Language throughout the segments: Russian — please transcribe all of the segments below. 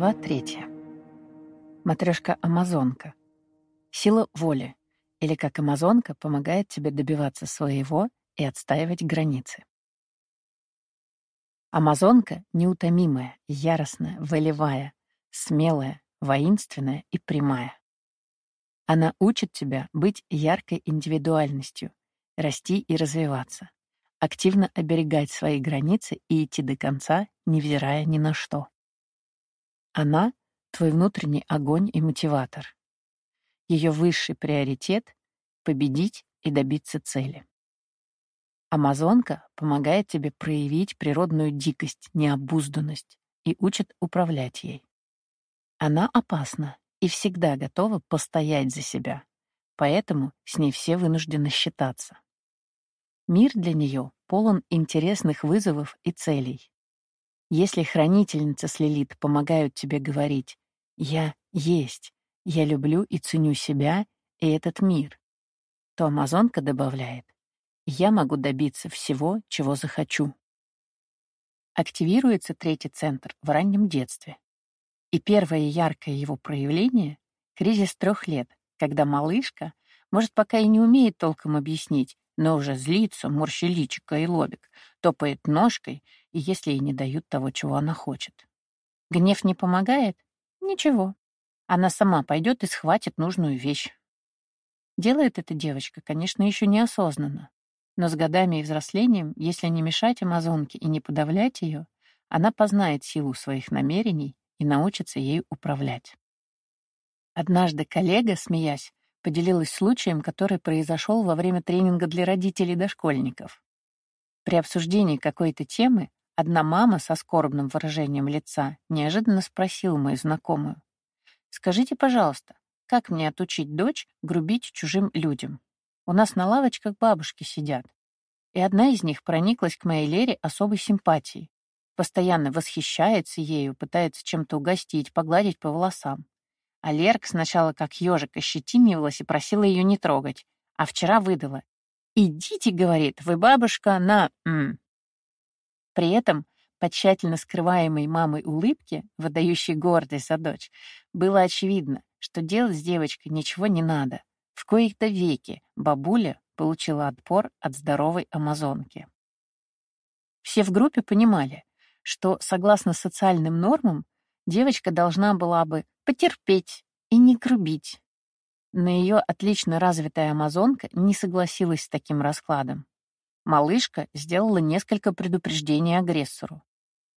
Глава третья. Матрешка-амазонка. Сила воли, или как амазонка помогает тебе добиваться своего и отстаивать границы. Амазонка неутомимая, яростная, волевая, смелая, воинственная и прямая. Она учит тебя быть яркой индивидуальностью, расти и развиваться, активно оберегать свои границы и идти до конца, невзирая ни на что. Она — твой внутренний огонь и мотиватор. Ее высший приоритет — победить и добиться цели. Амазонка помогает тебе проявить природную дикость, необузданность и учит управлять ей. Она опасна и всегда готова постоять за себя, поэтому с ней все вынуждены считаться. Мир для нее полон интересных вызовов и целей. Если хранительница с Лилит помогают тебе говорить «я есть», «я люблю и ценю себя и этот мир», то амазонка добавляет «я могу добиться всего, чего захочу». Активируется третий центр в раннем детстве. И первое яркое его проявление — кризис трех лет, когда малышка, может, пока и не умеет толком объяснить, но уже злится, морщи личико и лобик, топает ножкой, если ей не дают того, чего она хочет. Гнев не помогает? Ничего. Она сама пойдет и схватит нужную вещь. Делает эта девочка, конечно, еще неосознанно. Но с годами и взрослением, если не мешать амазонке и не подавлять ее, она познает силу своих намерений и научится ею управлять. Однажды коллега, смеясь, поделилась случаем, который произошел во время тренинга для родителей дошкольников. При обсуждении какой-то темы одна мама со скорбным выражением лица неожиданно спросила мою знакомую. «Скажите, пожалуйста, как мне отучить дочь грубить чужим людям? У нас на лавочках бабушки сидят, и одна из них прониклась к моей Лере особой симпатией. Постоянно восхищается ею, пытается чем-то угостить, погладить по волосам. А Лерка сначала как ежик ощетинивалась и просила ее не трогать, а вчера выдала. «Идите, — говорит, — вы, бабушка, на... М. При этом по тщательно скрываемой мамой улыбке, выдающей гордость за дочь, было очевидно, что делать с девочкой ничего не надо. В коих-то веки бабуля получила отпор от здоровой амазонки. Все в группе понимали, что, согласно социальным нормам, девочка должна была бы потерпеть и не грубить. Но ее отлично развитая амазонка не согласилась с таким раскладом. Малышка сделала несколько предупреждений агрессору.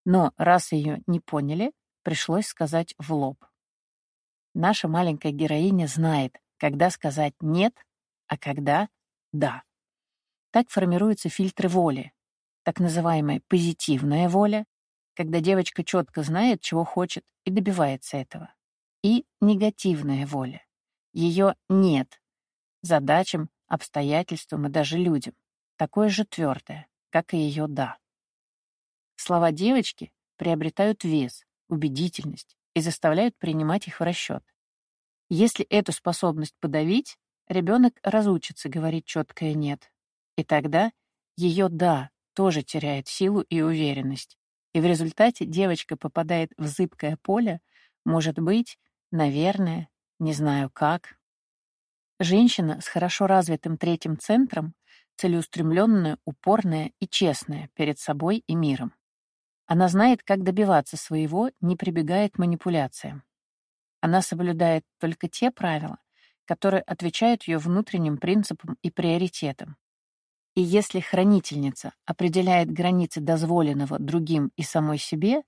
Но раз ее не поняли, пришлось сказать в лоб. Наша маленькая героиня знает, когда сказать «нет», а когда «да». Так формируются фильтры воли, так называемая позитивная воля, когда девочка четко знает, чего хочет и добивается этого и негативная воля. Ее нет задачам, обстоятельствам и даже людям, такое же твердое, как и ее «да». Слова девочки приобретают вес, убедительность и заставляют принимать их в расчет. Если эту способность подавить, ребенок разучится говорить четкое «нет». И тогда ее «да» тоже теряет силу и уверенность. И в результате девочка попадает в зыбкое поле, может быть, Наверное, не знаю как. Женщина с хорошо развитым третьим центром целеустремленная, упорная и честная перед собой и миром. Она знает, как добиваться своего, не прибегая к манипуляциям. Она соблюдает только те правила, которые отвечают ее внутренним принципам и приоритетам. И если хранительница определяет границы дозволенного другим и самой себе,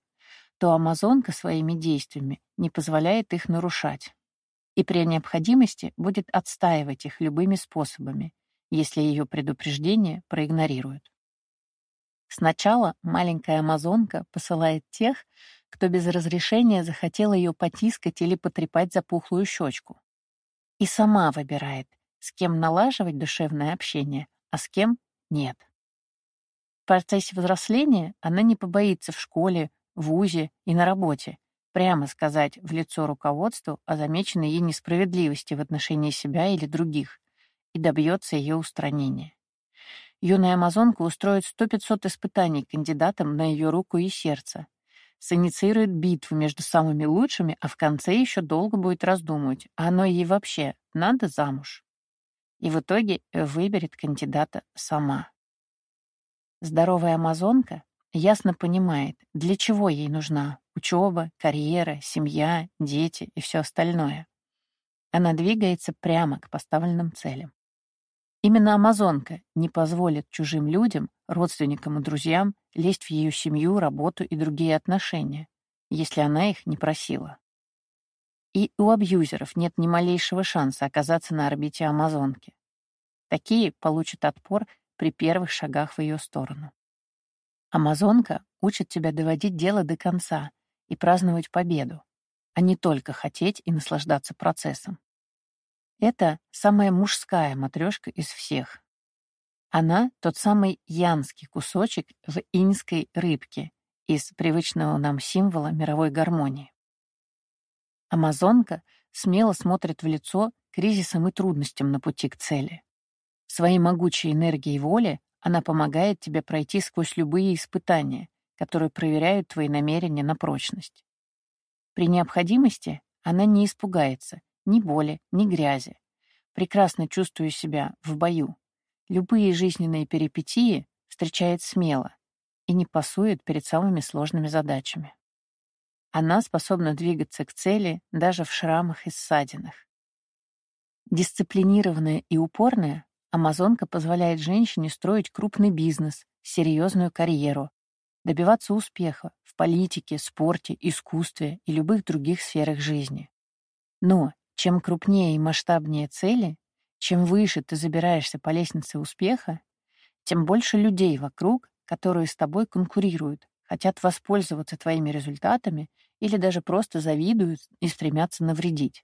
то амазонка своими действиями не позволяет их нарушать и при необходимости будет отстаивать их любыми способами, если ее предупреждение проигнорируют. Сначала маленькая амазонка посылает тех, кто без разрешения захотел ее потискать или потрепать за пухлую щечку. И сама выбирает, с кем налаживать душевное общение, а с кем — нет. В процессе взросления она не побоится в школе, в ВУЗе и на работе, прямо сказать в лицо руководству о замеченной ей несправедливости в отношении себя или других и добьется ее устранения. Юная амазонка устроит сто пятьсот испытаний кандидатам на ее руку и сердце, синициирует битву между самыми лучшими, а в конце еще долго будет раздумывать, а оно ей вообще надо замуж. И в итоге выберет кандидата сама. Здоровая амазонка ясно понимает, для чего ей нужна учеба, карьера, семья, дети и все остальное. Она двигается прямо к поставленным целям. Именно амазонка не позволит чужим людям, родственникам и друзьям лезть в ее семью, работу и другие отношения, если она их не просила. И у абьюзеров нет ни малейшего шанса оказаться на орбите амазонки. Такие получат отпор при первых шагах в ее сторону. Амазонка учит тебя доводить дело до конца и праздновать победу, а не только хотеть и наслаждаться процессом. Это самая мужская матрешка из всех. Она — тот самый янский кусочек в иньской рыбке из привычного нам символа мировой гармонии. Амазонка смело смотрит в лицо кризисам и трудностям на пути к цели. Своей могучей энергией воли она помогает тебе пройти сквозь любые испытания, которые проверяют твои намерения на прочность. При необходимости она не испугается ни боли, ни грязи. Прекрасно чувствую себя в бою. Любые жизненные перипетии встречает смело и не пасует перед самыми сложными задачами. Она способна двигаться к цели даже в шрамах и ссадинах. Дисциплинированная и упорная, амазонка позволяет женщине строить крупный бизнес, серьезную карьеру, добиваться успеха в политике, спорте, искусстве и любых других сферах жизни. Но чем крупнее и масштабнее цели, чем выше ты забираешься по лестнице успеха, тем больше людей вокруг, которые с тобой конкурируют, хотят воспользоваться твоими результатами или даже просто завидуют и стремятся навредить.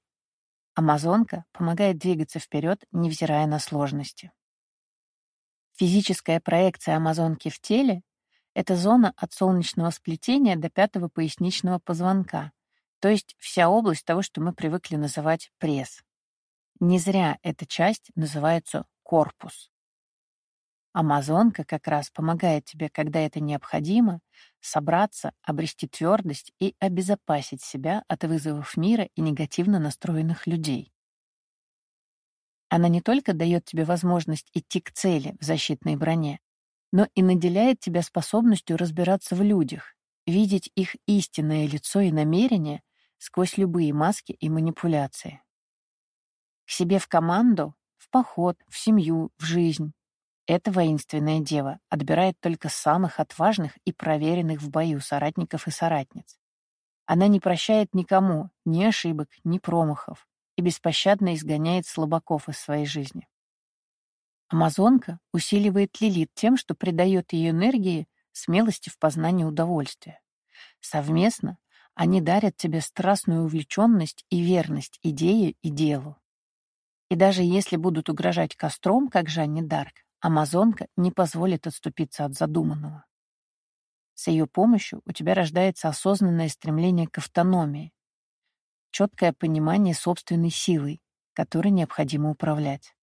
Амазонка помогает двигаться вперед, невзирая на сложности. Физическая проекция амазонки в теле — это зона от солнечного сплетения до пятого поясничного позвонка, то есть вся область того, что мы привыкли называть пресс. Не зря эта часть называется корпус. Амазонка как раз помогает тебе, когда это необходимо, собраться, обрести твердость и обезопасить себя от вызовов мира и негативно настроенных людей. Она не только дает тебе возможность идти к цели в защитной броне, но и наделяет тебя способностью разбираться в людях, видеть их истинное лицо и намерения сквозь любые маски и манипуляции. К себе в команду, в поход, в семью, в жизнь. Эта воинственная дева отбирает только самых отважных и проверенных в бою соратников и соратниц. Она не прощает никому ни ошибок, ни промахов и беспощадно изгоняет слабаков из своей жизни. Амазонка усиливает Лилит тем, что придает ее энергии смелости в познании удовольствия. Совместно они дарят тебе страстную увлеченность и верность идее и делу. И даже если будут угрожать костром, как Жанни Дарк, Амазонка не позволит отступиться от задуманного. С ее помощью у тебя рождается осознанное стремление к автономии, четкое понимание собственной силы, которой необходимо управлять.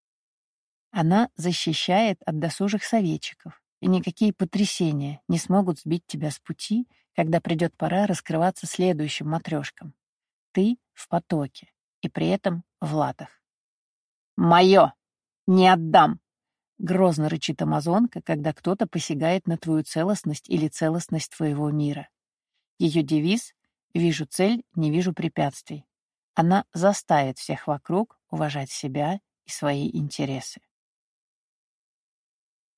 Она защищает от досужих советчиков, и никакие потрясения не смогут сбить тебя с пути когда придет пора раскрываться следующим матрешкам. Ты в потоке, и при этом в латах. «Мое! Не отдам!» Грозно рычит амазонка, когда кто-то посягает на твою целостность или целостность твоего мира. Ее девиз «Вижу цель, не вижу препятствий». Она заставит всех вокруг уважать себя и свои интересы.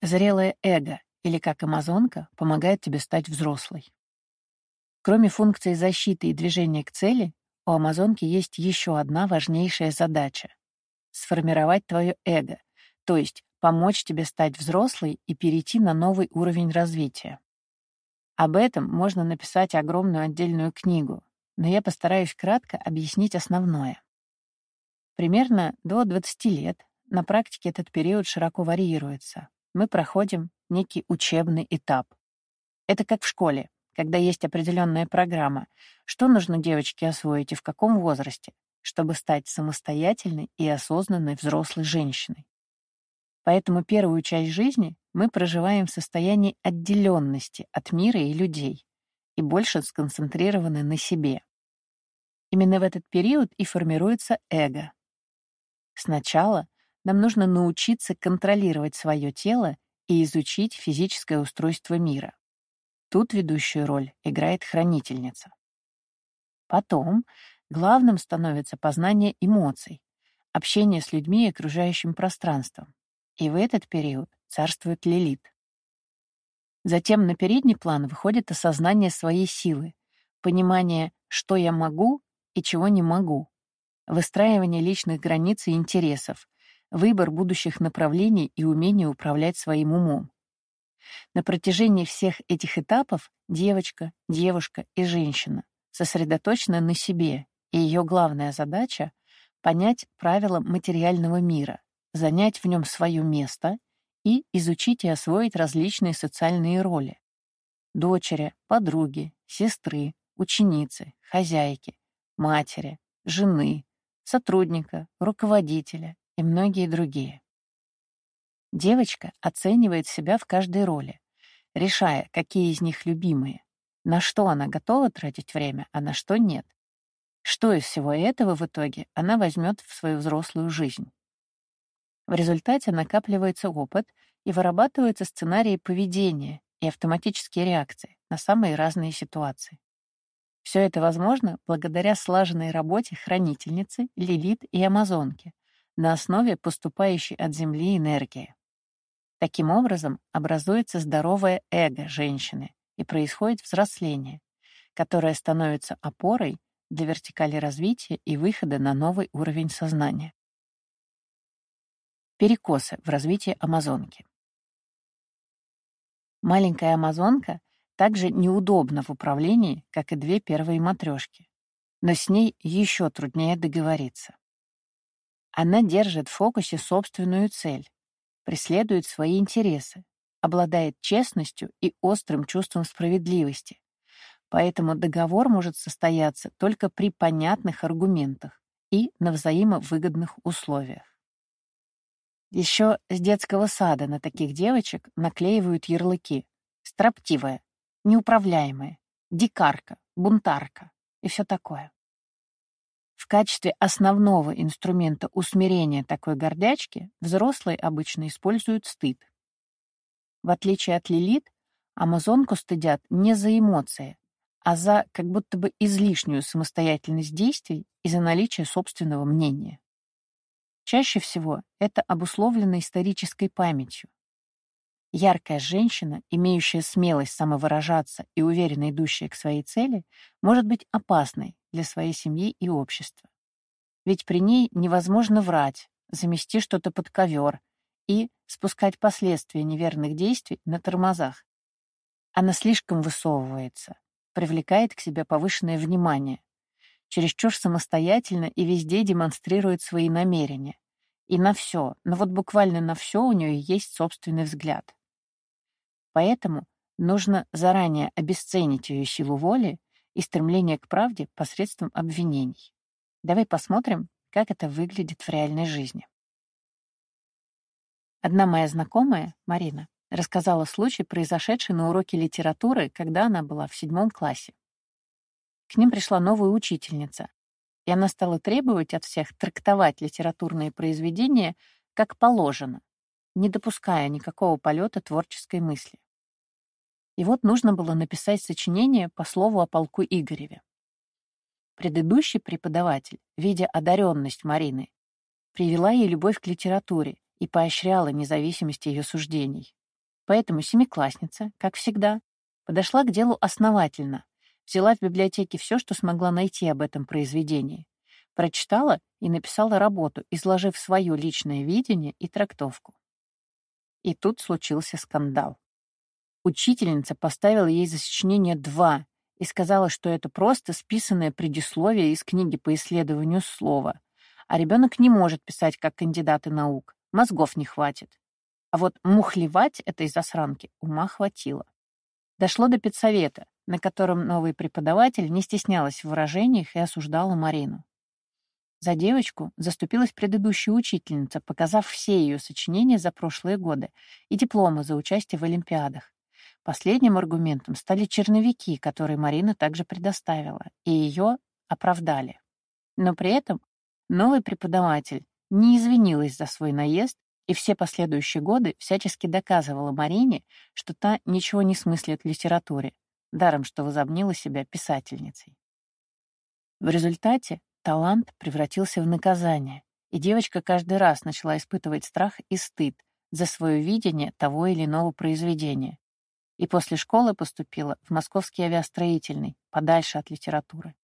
Зрелое эго, или как амазонка, помогает тебе стать взрослой. Кроме функции защиты и движения к цели, у Амазонки есть еще одна важнейшая задача — сформировать твое эго, то есть помочь тебе стать взрослой и перейти на новый уровень развития. Об этом можно написать огромную отдельную книгу, но я постараюсь кратко объяснить основное. Примерно до 20 лет, на практике этот период широко варьируется. Мы проходим некий учебный этап. Это как в школе когда есть определенная программа, что нужно девочке освоить и в каком возрасте, чтобы стать самостоятельной и осознанной взрослой женщиной. Поэтому первую часть жизни мы проживаем в состоянии отделенности от мира и людей, и больше сконцентрированы на себе. Именно в этот период и формируется эго. Сначала нам нужно научиться контролировать свое тело и изучить физическое устройство мира. Тут ведущую роль играет хранительница. Потом главным становится познание эмоций, общение с людьми и окружающим пространством. И в этот период царствует Лилит. Затем на передний план выходит осознание своей силы, понимание, что я могу и чего не могу, выстраивание личных границ и интересов, выбор будущих направлений и умение управлять своим умом. На протяжении всех этих этапов девочка, девушка и женщина сосредоточены на себе, и ее главная задача — понять правила материального мира, занять в нем свое место и изучить и освоить различные социальные роли — дочери, подруги, сестры, ученицы, хозяйки, матери, жены, сотрудника, руководителя и многие другие. Девочка оценивает себя в каждой роли, решая, какие из них любимые, на что она готова тратить время, а на что нет. Что из всего этого в итоге она возьмет в свою взрослую жизнь. В результате накапливается опыт и вырабатываются сценарии поведения и автоматические реакции на самые разные ситуации. Все это возможно благодаря слаженной работе хранительницы, лилит и амазонки на основе поступающей от Земли энергии. Таким образом, образуется здоровое эго женщины и происходит взросление, которое становится опорой для вертикали развития и выхода на новый уровень сознания. Перекосы в развитии амазонки. Маленькая амазонка также неудобна в управлении, как и две первые матрешки, но с ней еще труднее договориться. Она держит в фокусе собственную цель, преследует свои интересы, обладает честностью и острым чувством справедливости, поэтому договор может состояться только при понятных аргументах и на взаимовыгодных условиях. Еще с детского сада на таких девочек наклеивают ярлыки «строптивая», неуправляемая, дикарка, бунтарка и все такое. Качестве основного инструмента усмирения такой гордячки взрослые обычно используют стыд. В отличие от Лилит, амазонку стыдят не за эмоции, а за как будто бы излишнюю самостоятельность действий и за наличие собственного мнения. Чаще всего это обусловлено исторической памятью, Яркая женщина, имеющая смелость самовыражаться и уверенно идущая к своей цели, может быть опасной для своей семьи и общества. Ведь при ней невозможно врать, замести что-то под ковер и спускать последствия неверных действий на тормозах. Она слишком высовывается, привлекает к себе повышенное внимание, чересчур самостоятельно и везде демонстрирует свои намерения. И на все, но вот буквально на все у нее есть собственный взгляд. Поэтому нужно заранее обесценить ее силу воли и стремление к правде посредством обвинений. Давай посмотрим, как это выглядит в реальной жизни. Одна моя знакомая, Марина, рассказала случай, произошедший на уроке литературы, когда она была в седьмом классе. К ним пришла новая учительница, и она стала требовать от всех трактовать литературные произведения как положено, не допуская никакого полета творческой мысли. И вот нужно было написать сочинение по слову о полку Игореве. Предыдущий преподаватель, видя одаренность Марины, привела ей любовь к литературе и поощряла независимость ее суждений. Поэтому семиклассница, как всегда, подошла к делу основательно, взяла в библиотеке все, что смогла найти об этом произведении, прочитала и написала работу, изложив свое личное видение и трактовку. И тут случился скандал. Учительница поставила ей за сочинение два и сказала, что это просто списанное предисловие из книги по исследованию слова, а ребенок не может писать как кандидаты наук, мозгов не хватит. А вот мухлевать этой засранки ума хватило. Дошло до педсовета, на котором новый преподаватель не стеснялась в выражениях и осуждала Марину. За девочку заступилась предыдущая учительница, показав все ее сочинения за прошлые годы и дипломы за участие в олимпиадах. Последним аргументом стали черновики, которые Марина также предоставила, и ее оправдали. Но при этом новый преподаватель не извинилась за свой наезд и все последующие годы всячески доказывала Марине, что та ничего не смыслит в литературе, даром что возомнила себя писательницей. В результате талант превратился в наказание, и девочка каждый раз начала испытывать страх и стыд за свое видение того или иного произведения. И после школы поступила в Московский авиастроительный, подальше от литературы.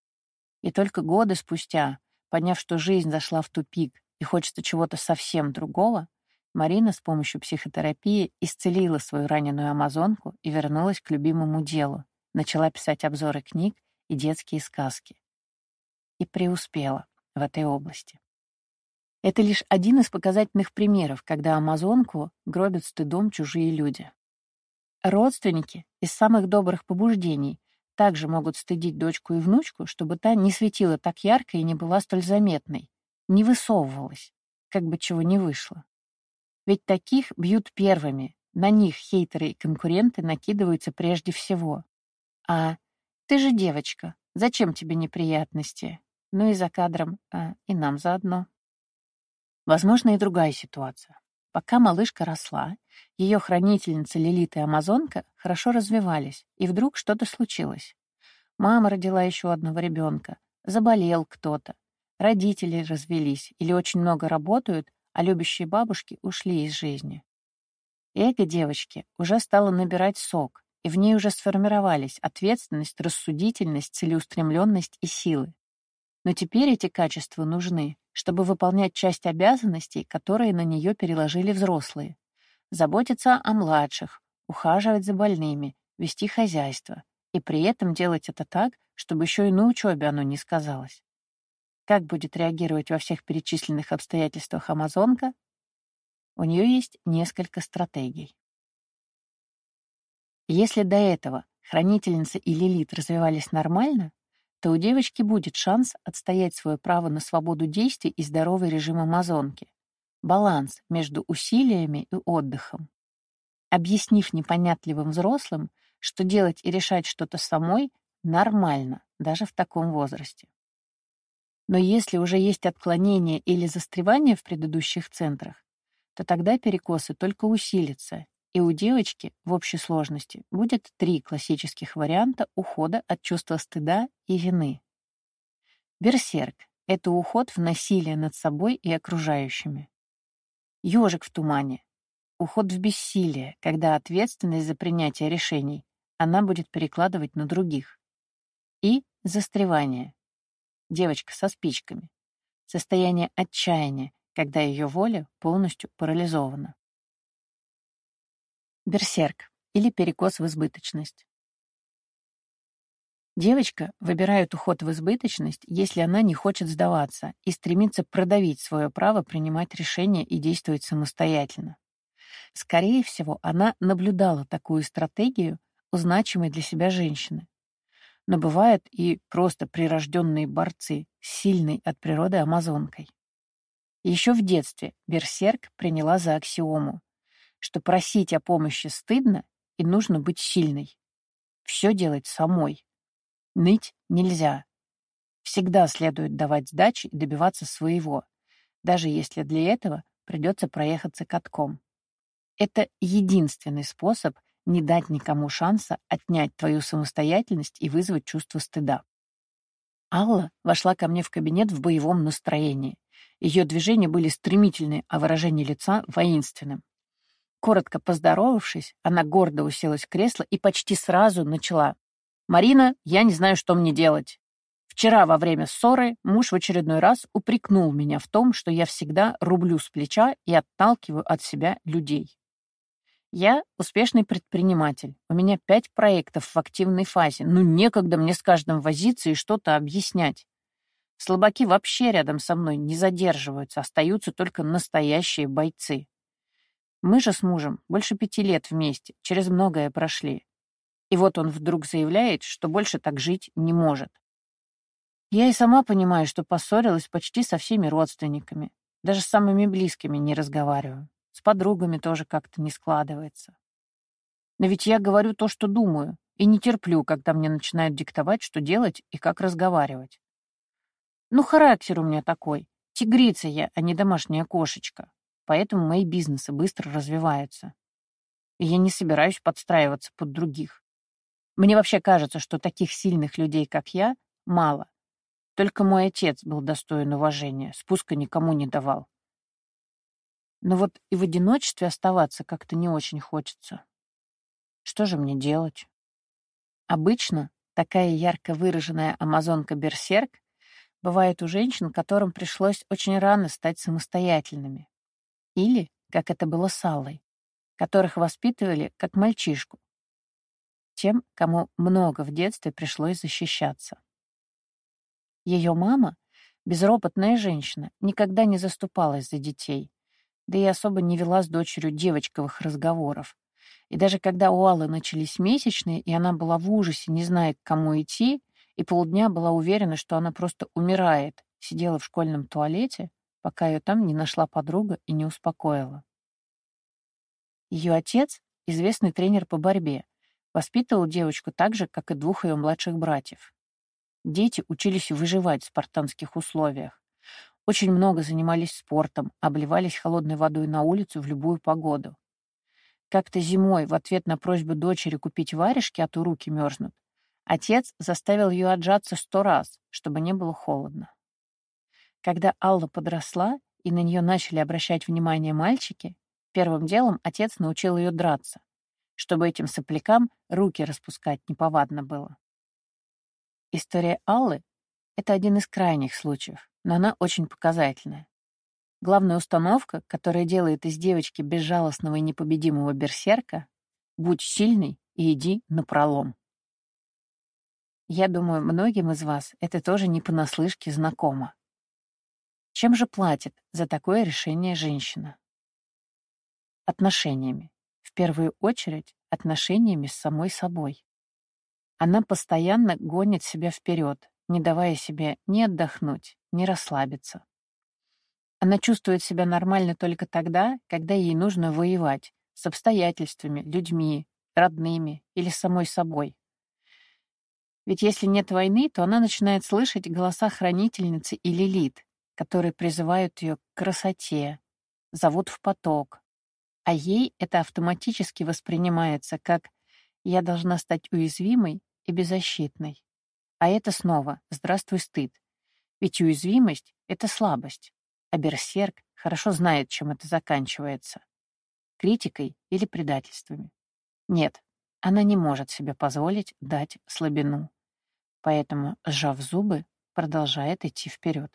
И только годы спустя, поняв, что жизнь зашла в тупик и хочется чего-то совсем другого, Марина с помощью психотерапии исцелила свою раненую амазонку и вернулась к любимому делу, начала писать обзоры книг и детские сказки. И преуспела в этой области. Это лишь один из показательных примеров, когда амазонку гробят стыдом чужие люди. Родственники из самых добрых побуждений также могут стыдить дочку и внучку, чтобы та не светила так ярко и не была столь заметной, не высовывалась, как бы чего не вышло. Ведь таких бьют первыми, на них хейтеры и конкуренты накидываются прежде всего. А ты же девочка, зачем тебе неприятности? Ну и за кадром, а и нам заодно. Возможно, и другая ситуация. Пока малышка росла, ее хранительница Лилит и Амазонка хорошо развивались, и вдруг что-то случилось. Мама родила еще одного ребенка, заболел кто-то, родители развелись или очень много работают, а любящие бабушки ушли из жизни. Эго девочки уже стало набирать сок, и в ней уже сформировались ответственность, рассудительность, целеустремленность и силы. Но теперь эти качества нужны, чтобы выполнять часть обязанностей, которые на нее переложили взрослые. Заботиться о младших, ухаживать за больными, вести хозяйство, и при этом делать это так, чтобы еще и на учебе оно не сказалось. Как будет реагировать во всех перечисленных обстоятельствах Амазонка? У нее есть несколько стратегий. Если до этого хранительница и Лилит развивались нормально, то у девочки будет шанс отстоять свое право на свободу действий и здоровый режим Амазонки. Баланс между усилиями и отдыхом. Объяснив непонятливым взрослым, что делать и решать что-то самой нормально, даже в таком возрасте. Но если уже есть отклонение или застревание в предыдущих центрах, то тогда перекосы только усилятся, и у девочки в общей сложности будет три классических варианта ухода от чувства стыда и вины. Берсерк — это уход в насилие над собой и окружающими. Ёжик в тумане — уход в бессилие, когда ответственность за принятие решений она будет перекладывать на других. И застревание девочка со спичками. Состояние отчаяния, когда ее воля полностью парализована. Берсерк или перекос в избыточность. Девочка выбирает уход в избыточность, если она не хочет сдаваться и стремится продавить свое право принимать решения и действовать самостоятельно. Скорее всего, она наблюдала такую стратегию у значимой для себя женщины, но бывают и просто прирожденные борцы с сильной от природы амазонкой. Еще в детстве Берсерк приняла за аксиому, что просить о помощи стыдно и нужно быть сильной. Все делать самой. Ныть нельзя. Всегда следует давать сдачи и добиваться своего, даже если для этого придется проехаться катком. Это единственный способ не дать никому шанса отнять твою самостоятельность и вызвать чувство стыда. Алла вошла ко мне в кабинет в боевом настроении. Ее движения были стремительны, а выражение лица — воинственным. Коротко поздоровавшись, она гордо уселась в кресло и почти сразу начала. «Марина, я не знаю, что мне делать. Вчера во время ссоры муж в очередной раз упрекнул меня в том, что я всегда рублю с плеча и отталкиваю от себя людей. Я успешный предприниматель. У меня пять проектов в активной фазе. Ну, некогда мне с каждым возиться и что-то объяснять. Слабаки вообще рядом со мной не задерживаются, остаются только настоящие бойцы. Мы же с мужем больше пяти лет вместе, через многое прошли. И вот он вдруг заявляет, что больше так жить не может. Я и сама понимаю, что поссорилась почти со всеми родственниками. Даже с самыми близкими не разговариваю. С подругами тоже как-то не складывается. Но ведь я говорю то, что думаю, и не терплю, когда мне начинают диктовать, что делать и как разговаривать. Ну, характер у меня такой. Тигрица я, а не домашняя кошечка. Поэтому мои бизнесы быстро развиваются. И я не собираюсь подстраиваться под других. Мне вообще кажется, что таких сильных людей, как я, мало. Только мой отец был достоин уважения, спуска никому не давал. Но вот и в одиночестве оставаться как-то не очень хочется. Что же мне делать? Обычно такая ярко выраженная амазонка-берсерк бывает у женщин, которым пришлось очень рано стать самостоятельными. Или, как это было с Аллой, которых воспитывали как мальчишку, тем, кому много в детстве пришлось защищаться. Ее мама, безропотная женщина, никогда не заступалась за детей, да и особо не вела с дочерью девочковых разговоров. И даже когда у Аллы начались месячные, и она была в ужасе, не зная, к кому идти, и полдня была уверена, что она просто умирает, сидела в школьном туалете, пока ее там не нашла подруга и не успокоила. Ее отец, известный тренер по борьбе, воспитывал девочку так же, как и двух ее младших братьев. Дети учились выживать в спартанских условиях. Очень много занимались спортом, обливались холодной водой на улицу в любую погоду. Как-то зимой в ответ на просьбу дочери купить варежки, а то руки мерзнут, отец заставил ее отжаться сто раз, чтобы не было холодно. Когда Алла подросла и на нее начали обращать внимание мальчики, первым делом отец научил ее драться, чтобы этим соплякам руки распускать неповадно было. История Аллы — это один из крайних случаев, но она очень показательная. Главная установка, которая делает из девочки безжалостного и непобедимого берсерка — будь сильный и иди напролом. Я думаю, многим из вас это тоже не понаслышке знакомо. Чем же платит за такое решение женщина? Отношениями. В первую очередь, отношениями с самой собой. Она постоянно гонит себя вперед, не давая себе ни отдохнуть, ни расслабиться. Она чувствует себя нормально только тогда, когда ей нужно воевать с обстоятельствами, людьми, родными или самой собой. Ведь если нет войны, то она начинает слышать голоса хранительницы и лилит, которые призывают ее к красоте, зовут в поток. А ей это автоматически воспринимается как «я должна стать уязвимой и беззащитной». А это снова «здравствуй, стыд». Ведь уязвимость — это слабость, а берсерк хорошо знает, чем это заканчивается — критикой или предательствами. Нет, она не может себе позволить дать слабину. Поэтому, сжав зубы, продолжает идти вперед.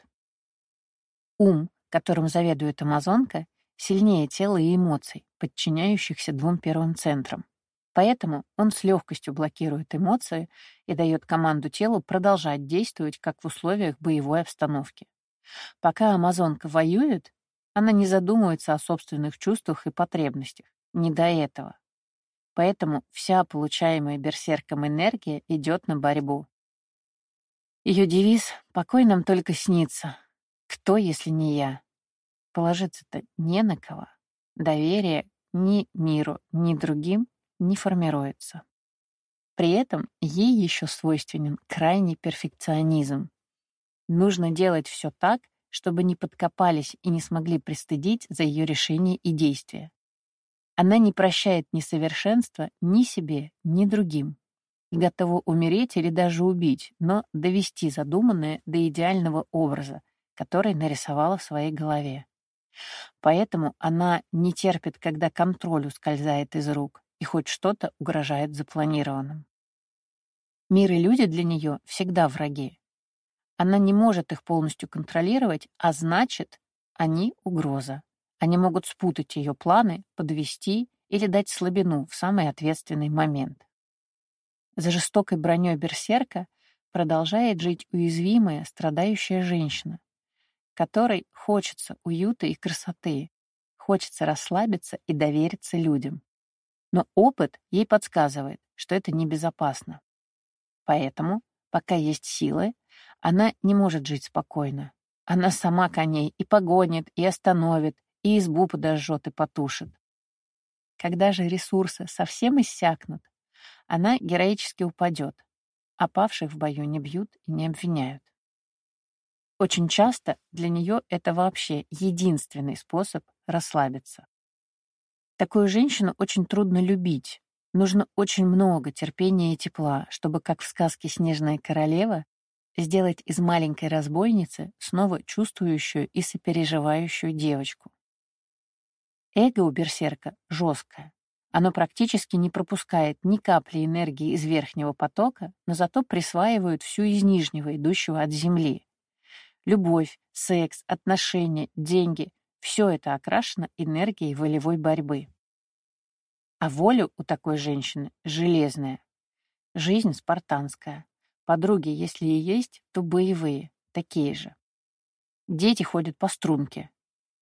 Ум, которым заведует амазонка, сильнее тела и эмоций, подчиняющихся двум первым центрам. Поэтому он с легкостью блокирует эмоции и дает команду телу продолжать действовать, как в условиях боевой обстановки. Пока амазонка воюет, она не задумывается о собственных чувствах и потребностях. Не до этого. Поэтому вся получаемая берсерком энергия идет на борьбу. Ее девиз «Покой нам только снится». Кто, если не я? Положиться-то не на кого. Доверие ни миру, ни другим не формируется. При этом ей еще свойственен крайний перфекционизм. Нужно делать все так, чтобы не подкопались и не смогли пристыдить за ее решения и действия. Она не прощает несовершенства ни себе, ни другим и готова умереть или даже убить, но довести задуманное до идеального образа, который нарисовала в своей голове. Поэтому она не терпит, когда контроль ускользает из рук, и хоть что-то угрожает запланированным. Мир и люди для нее всегда враги. Она не может их полностью контролировать, а значит, они — угроза. Они могут спутать ее планы, подвести или дать слабину в самый ответственный момент. За жестокой броней берсерка продолжает жить уязвимая, страдающая женщина, которой хочется уюта и красоты, хочется расслабиться и довериться людям. Но опыт ей подсказывает, что это небезопасно. Поэтому, пока есть силы, она не может жить спокойно. Она сама коней и погонит, и остановит, и избу подожжет и потушит. Когда же ресурсы совсем иссякнут, она героически упадет, а павших в бою не бьют и не обвиняют. Очень часто для нее это вообще единственный способ расслабиться. Такую женщину очень трудно любить. Нужно очень много терпения и тепла, чтобы, как в сказке «Снежная королева», сделать из маленькой разбойницы снова чувствующую и сопереживающую девочку. Эго у берсерка жесткое. Оно практически не пропускает ни капли энергии из верхнего потока, но зато присваивает всю из нижнего, идущего от земли. Любовь, секс, отношения, деньги — все это окрашено энергией волевой борьбы. А воля у такой женщины железная. Жизнь спартанская. Подруги, если и есть, то боевые, такие же. Дети ходят по струнке.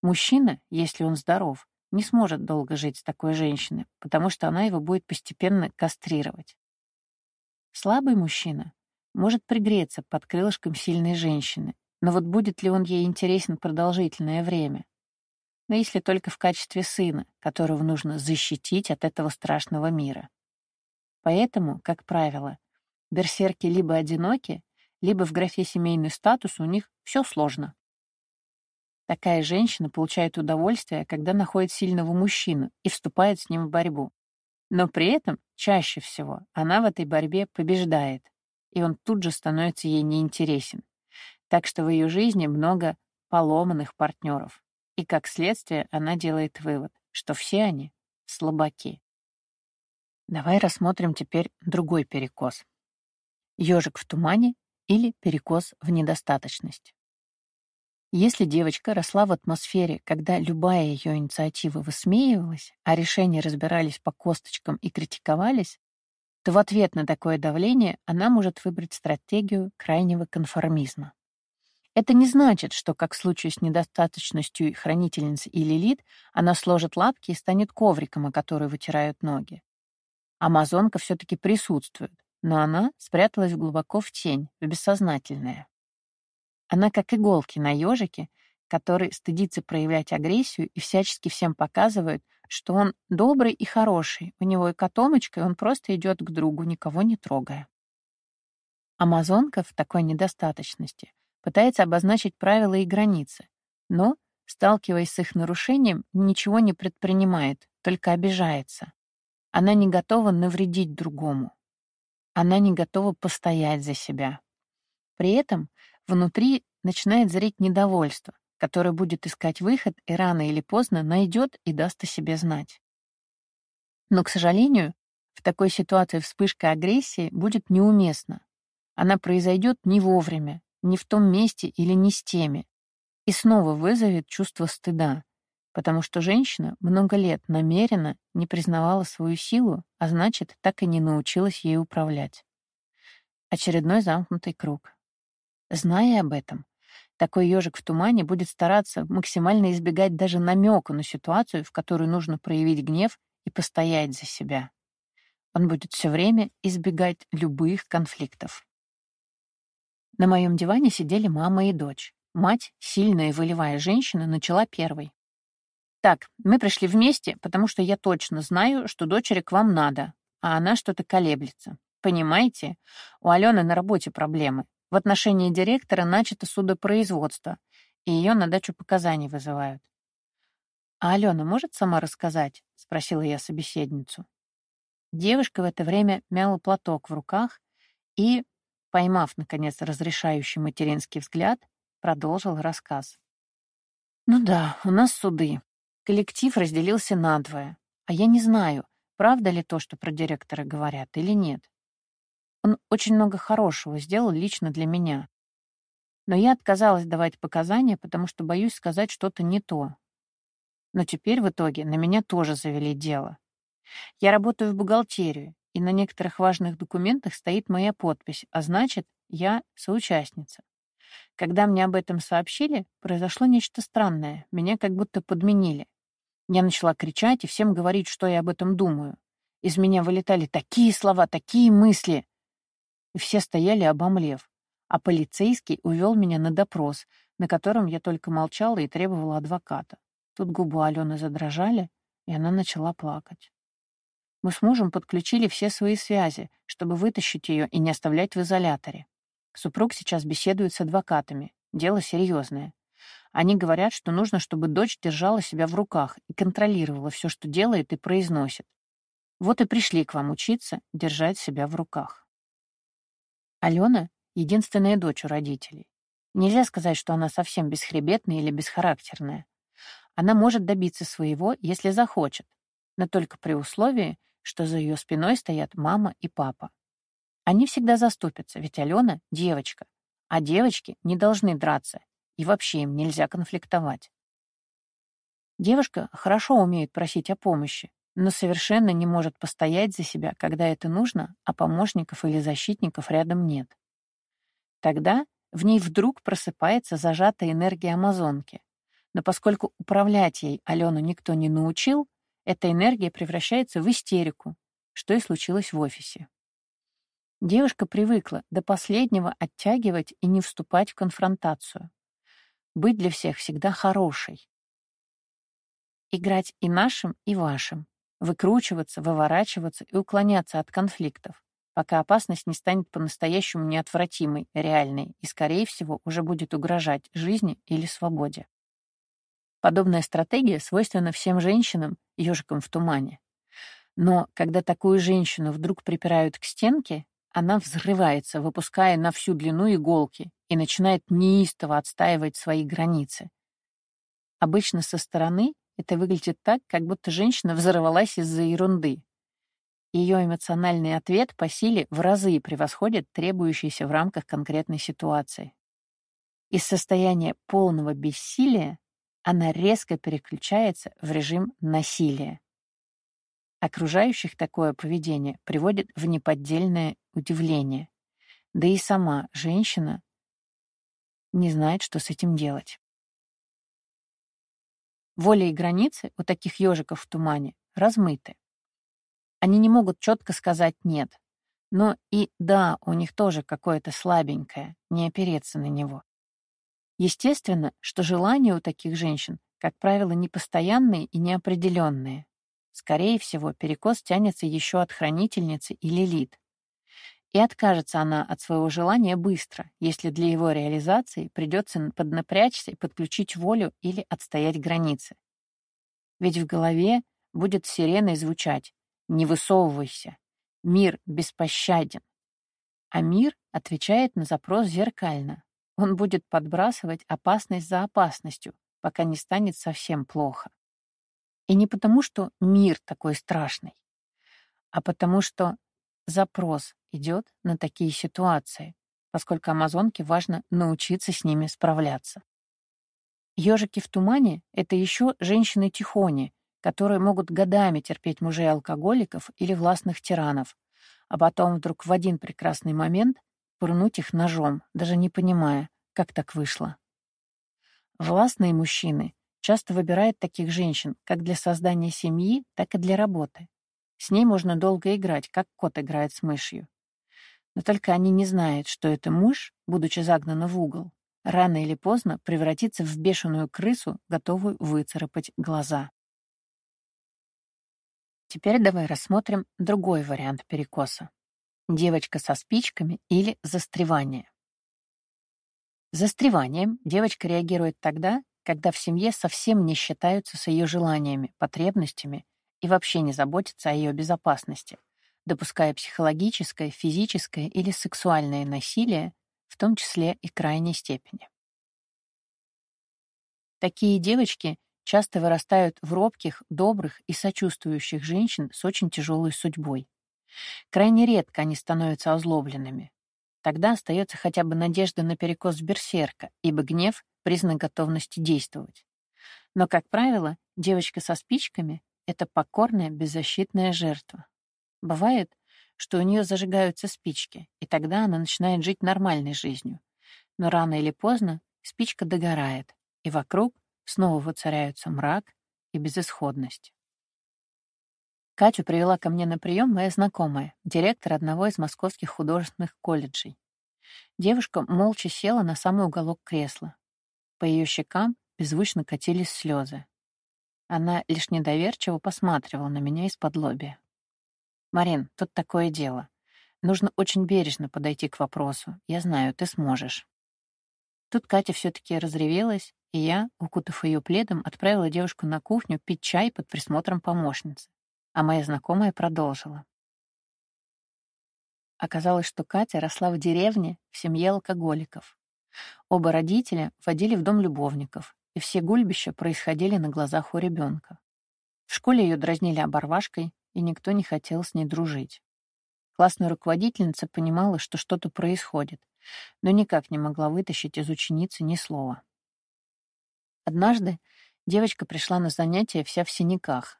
Мужчина, если он здоров, не сможет долго жить с такой женщиной, потому что она его будет постепенно кастрировать. Слабый мужчина может пригреться под крылышком сильной женщины, но вот будет ли он ей интересен продолжительное время? Но если только в качестве сына, которого нужно защитить от этого страшного мира. Поэтому, как правило, берсерки либо одиноки, либо в графе «семейный статус» у них все сложно. Такая женщина получает удовольствие, когда находит сильного мужчину и вступает с ним в борьбу. Но при этом, чаще всего, она в этой борьбе побеждает, и он тут же становится ей неинтересен. Так что в ее жизни много поломанных партнеров. И как следствие она делает вывод, что все они — слабаки. Давай рассмотрим теперь другой перекос. Ежик в тумане или перекос в недостаточность. Если девочка росла в атмосфере, когда любая ее инициатива высмеивалась, а решения разбирались по косточкам и критиковались, то в ответ на такое давление она может выбрать стратегию крайнего конформизма. Это не значит, что, как в случае с недостаточностью хранительницы или лилит, она сложит лапки и станет ковриком, о который вытирают ноги. Амазонка все-таки присутствует, но она спряталась глубоко в тень, в бессознательное. Она как иголки на ежике, который стыдится проявлять агрессию и всячески всем показывает, что он добрый и хороший, у него и котомочка, и он просто идет к другу, никого не трогая. Амазонка в такой недостаточности пытается обозначить правила и границы, но, сталкиваясь с их нарушением, ничего не предпринимает, только обижается. Она не готова навредить другому. Она не готова постоять за себя. При этом Внутри начинает зреть недовольство, которое будет искать выход и рано или поздно найдет и даст о себе знать. Но, к сожалению, в такой ситуации вспышка агрессии будет неуместна. Она произойдет не вовремя, не в том месте или не с теми, и снова вызовет чувство стыда, потому что женщина много лет намеренно не признавала свою силу, а значит, так и не научилась ей управлять. Очередной замкнутый круг. Зная об этом, такой ежик в тумане будет стараться максимально избегать даже намека на ситуацию, в которую нужно проявить гнев и постоять за себя. Он будет все время избегать любых конфликтов. На моем диване сидели мама и дочь. Мать, сильная и волевая женщина, начала первой. «Так, мы пришли вместе, потому что я точно знаю, что дочери к вам надо, а она что-то колеблется. Понимаете? У Алены на работе проблемы. В отношении директора начато судопроизводство, и ее на дачу показаний вызывают. «А Алена может сама рассказать?» — спросила я собеседницу. Девушка в это время мяла платок в руках и, поймав, наконец, разрешающий материнский взгляд, продолжил рассказ. «Ну да, у нас суды. Коллектив разделился надвое. А я не знаю, правда ли то, что про директора говорят, или нет. Он очень много хорошего сделал лично для меня. Но я отказалась давать показания, потому что боюсь сказать что-то не то. Но теперь в итоге на меня тоже завели дело. Я работаю в бухгалтерию, и на некоторых важных документах стоит моя подпись, а значит, я соучастница. Когда мне об этом сообщили, произошло нечто странное, меня как будто подменили. Я начала кричать и всем говорить, что я об этом думаю. Из меня вылетали такие слова, такие мысли и все стояли обомлев, а полицейский увел меня на допрос, на котором я только молчала и требовала адвоката. Тут губы Алены задрожали, и она начала плакать. Мы с мужем подключили все свои связи, чтобы вытащить ее и не оставлять в изоляторе. Супруг сейчас беседует с адвокатами. Дело серьезное. Они говорят, что нужно, чтобы дочь держала себя в руках и контролировала все, что делает и произносит. Вот и пришли к вам учиться держать себя в руках. Алена — единственная дочь у родителей. Нельзя сказать, что она совсем бесхребетная или бесхарактерная. Она может добиться своего, если захочет, но только при условии, что за ее спиной стоят мама и папа. Они всегда заступятся, ведь Алена — девочка, а девочки не должны драться, и вообще им нельзя конфликтовать. Девушка хорошо умеет просить о помощи, но совершенно не может постоять за себя, когда это нужно, а помощников или защитников рядом нет. Тогда в ней вдруг просыпается зажатая энергия амазонки. Но поскольку управлять ей Алену никто не научил, эта энергия превращается в истерику, что и случилось в офисе. Девушка привыкла до последнего оттягивать и не вступать в конфронтацию. Быть для всех всегда хорошей. Играть и нашим, и вашим. Выкручиваться, выворачиваться и уклоняться от конфликтов, пока опасность не станет по-настоящему неотвратимой, реальной и, скорее всего, уже будет угрожать жизни или свободе. Подобная стратегия свойственна всем женщинам, ежикам в тумане. Но когда такую женщину вдруг припирают к стенке, она взрывается, выпуская на всю длину иголки и начинает неистово отстаивать свои границы. Обычно со стороны это выглядит так, как будто женщина взорвалась из-за ерунды. Ее эмоциональный ответ по силе в разы превосходит требующийся в рамках конкретной ситуации. Из состояния полного бессилия она резко переключается в режим насилия. Окружающих такое поведение приводит в неподдельное удивление. Да и сама женщина не знает, что с этим делать. Воля и границы у таких ежиков в тумане размыты. Они не могут четко сказать «нет», но и «да» у них тоже какое-то слабенькое, не опереться на него. Естественно, что желания у таких женщин, как правило, непостоянные и неопределенные. Скорее всего, перекос тянется еще от хранительницы или лилит. И откажется она от своего желания быстро, если для его реализации придется поднапрячься и подключить волю или отстоять границы. Ведь в голове будет сиреной звучать «Не высовывайся! Мир беспощаден!» А мир отвечает на запрос зеркально. Он будет подбрасывать опасность за опасностью, пока не станет совсем плохо. И не потому, что мир такой страшный, а потому что запрос идет на такие ситуации, поскольку амазонке важно научиться с ними справляться. Ежики в тумане — это еще женщины-тихони, которые могут годами терпеть мужей-алкоголиков или властных тиранов, а потом вдруг в один прекрасный момент пырнуть их ножом, даже не понимая, как так вышло. Властные мужчины часто выбирают таких женщин как для создания семьи, так и для работы. С ней можно долго играть, как кот играет с мышью. Но только они не знают, что это муж, будучи загнан в угол, рано или поздно превратится в бешеную крысу, готовую выцарапать глаза. Теперь давай рассмотрим другой вариант перекоса. Девочка со спичками или застревание. Застреванием девочка реагирует тогда, когда в семье совсем не считаются с ее желаниями, потребностями и вообще не заботятся о ее безопасности, допуская психологическое, физическое или сексуальное насилие, в том числе и крайней степени. Такие девочки часто вырастают в робких, добрых и сочувствующих женщин с очень тяжелой судьбой. Крайне редко они становятся озлобленными. Тогда остается хотя бы надежда на перекос берсерка, ибо гнев — признак готовности действовать. Но, как правило, девочка со спичками — это покорная, беззащитная жертва. Бывает, что у нее зажигаются спички, и тогда она начинает жить нормальной жизнью. Но рано или поздно спичка догорает, и вокруг снова воцаряются мрак и безысходность. Катю привела ко мне на прием моя знакомая, директор одного из московских художественных колледжей. Девушка молча села на самый уголок кресла. По ее щекам беззвучно катились слезы. Она лишь недоверчиво посматривала на меня из-под лобия. «Марин, тут такое дело. Нужно очень бережно подойти к вопросу. Я знаю, ты сможешь». Тут Катя все-таки разревелась, и я, укутав ее пледом, отправила девушку на кухню пить чай под присмотром помощницы. А моя знакомая продолжила. Оказалось, что Катя росла в деревне в семье алкоголиков. Оба родителя вводили в дом любовников, и все гульбища происходили на глазах у ребенка. В школе ее дразнили оборвашкой, и никто не хотел с ней дружить. Классная руководительница понимала, что что-то происходит, но никак не могла вытащить из ученицы ни слова. Однажды девочка пришла на занятие вся в синяках.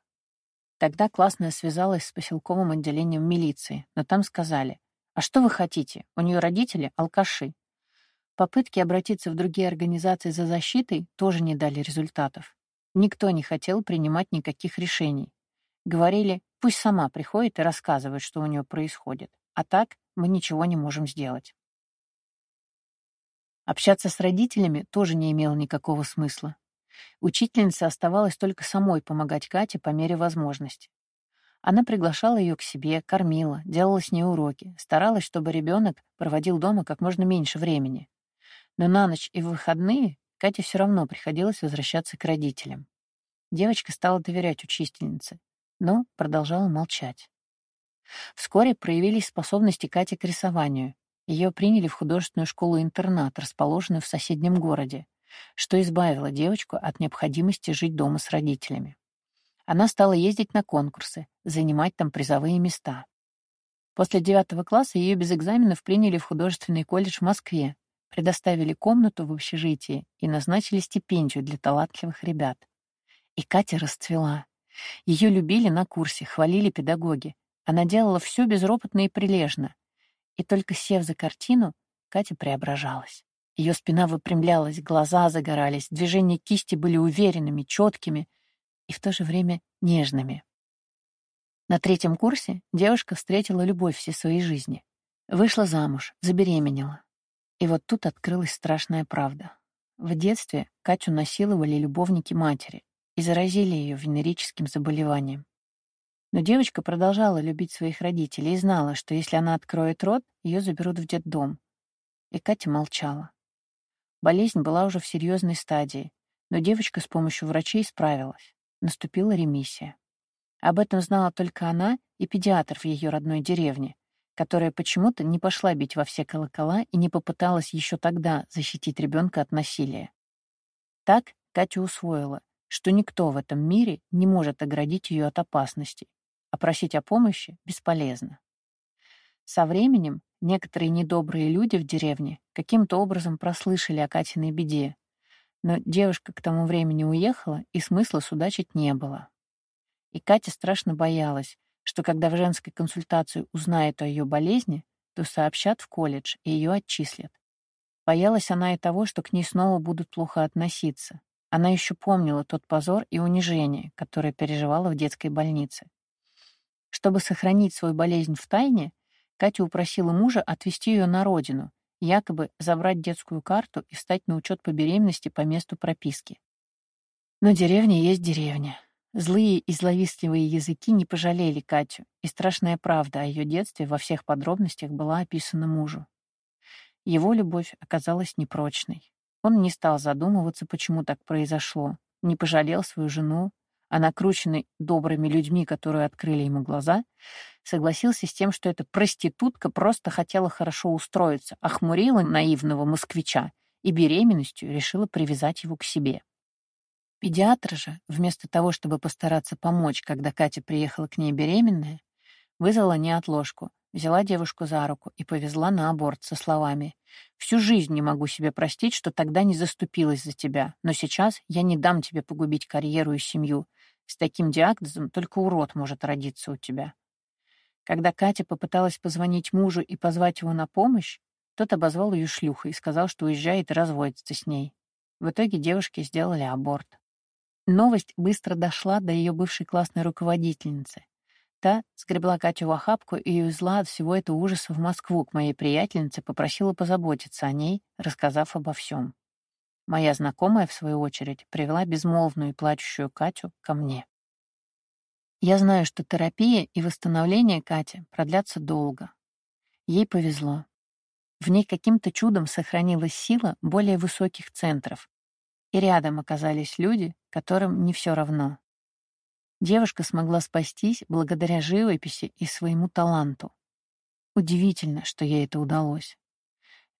Тогда классная связалась с поселковым отделением милиции, но там сказали, «А что вы хотите? У нее родители — алкаши. Попытки обратиться в другие организации за защитой тоже не дали результатов. Никто не хотел принимать никаких решений. Говорили, пусть сама приходит и рассказывает, что у нее происходит. А так мы ничего не можем сделать. Общаться с родителями тоже не имело никакого смысла. Учительнице оставалось только самой помогать Кате по мере возможности. Она приглашала ее к себе, кормила, делала с ней уроки, старалась, чтобы ребенок проводил дома как можно меньше времени. Но на ночь и в выходные Кате все равно приходилось возвращаться к родителям. Девочка стала доверять учительнице, но продолжала молчать. Вскоре проявились способности Кати к рисованию. Ее приняли в художественную школу-интернат, расположенную в соседнем городе, что избавило девочку от необходимости жить дома с родителями. Она стала ездить на конкурсы, занимать там призовые места. После девятого класса ее без экзаменов приняли в художественный колледж в Москве, предоставили комнату в общежитии и назначили стипендию для талантливых ребят. И Катя расцвела. Ее любили на курсе, хвалили педагоги. Она делала все безропотно и прилежно. И только сев за картину, Катя преображалась. Ее спина выпрямлялась, глаза загорались, движения кисти были уверенными, четкими и в то же время нежными. На третьем курсе девушка встретила любовь всей своей жизни. Вышла замуж, забеременела. И вот тут открылась страшная правда. В детстве Катю насиловали любовники матери и заразили ее венерическим заболеванием. Но девочка продолжала любить своих родителей и знала, что если она откроет рот, ее заберут в детдом. И Катя молчала. Болезнь была уже в серьезной стадии, но девочка с помощью врачей справилась. Наступила ремиссия. Об этом знала только она и педиатр в ее родной деревне, которая почему-то не пошла бить во все колокола и не попыталась еще тогда защитить ребенка от насилия. Так Катя усвоила, что никто в этом мире не может оградить ее от опасности, а просить о помощи бесполезно. Со временем некоторые недобрые люди в деревне каким-то образом прослышали о Катиной беде, но девушка к тому времени уехала, и смысла судачить не было. И Катя страшно боялась, что когда в женской консультации узнают о ее болезни, то сообщат в колледж и ее отчислят. Боялась она и того, что к ней снова будут плохо относиться. Она еще помнила тот позор и унижение, которое переживала в детской больнице. Чтобы сохранить свою болезнь в тайне, Катя упросила мужа отвезти ее на родину, якобы забрать детскую карту и встать на учет по беременности по месту прописки. Но деревня есть деревня. Злые и зловистливые языки не пожалели Катю, и страшная правда о ее детстве во всех подробностях была описана мужу. Его любовь оказалась непрочной. Он не стал задумываться, почему так произошло, не пожалел свою жену, а накрученный добрыми людьми, которые открыли ему глаза, согласился с тем, что эта проститутка просто хотела хорошо устроиться, охмурила наивного москвича и беременностью решила привязать его к себе. Педиатр же, вместо того, чтобы постараться помочь, когда Катя приехала к ней беременная, вызвала неотложку, взяла девушку за руку и повезла на аборт со словами «Всю жизнь не могу себе простить, что тогда не заступилась за тебя, но сейчас я не дам тебе погубить карьеру и семью. С таким диагнозом только урод может родиться у тебя». Когда Катя попыталась позвонить мужу и позвать его на помощь, тот обозвал ее шлюхой и сказал, что уезжает и разводится с ней. В итоге девушке сделали аборт. Новость быстро дошла до ее бывшей классной руководительницы. Та сгребла Катю в охапку и увезла от всего этого ужаса в Москву к моей приятельнице, попросила позаботиться о ней, рассказав обо всем. Моя знакомая, в свою очередь, привела безмолвную и плачущую Катю ко мне. Я знаю, что терапия и восстановление Кати продлятся долго. Ей повезло. В ней каким-то чудом сохранилась сила более высоких центров, и рядом оказались люди, которым не все равно. Девушка смогла спастись благодаря живописи и своему таланту. Удивительно, что ей это удалось.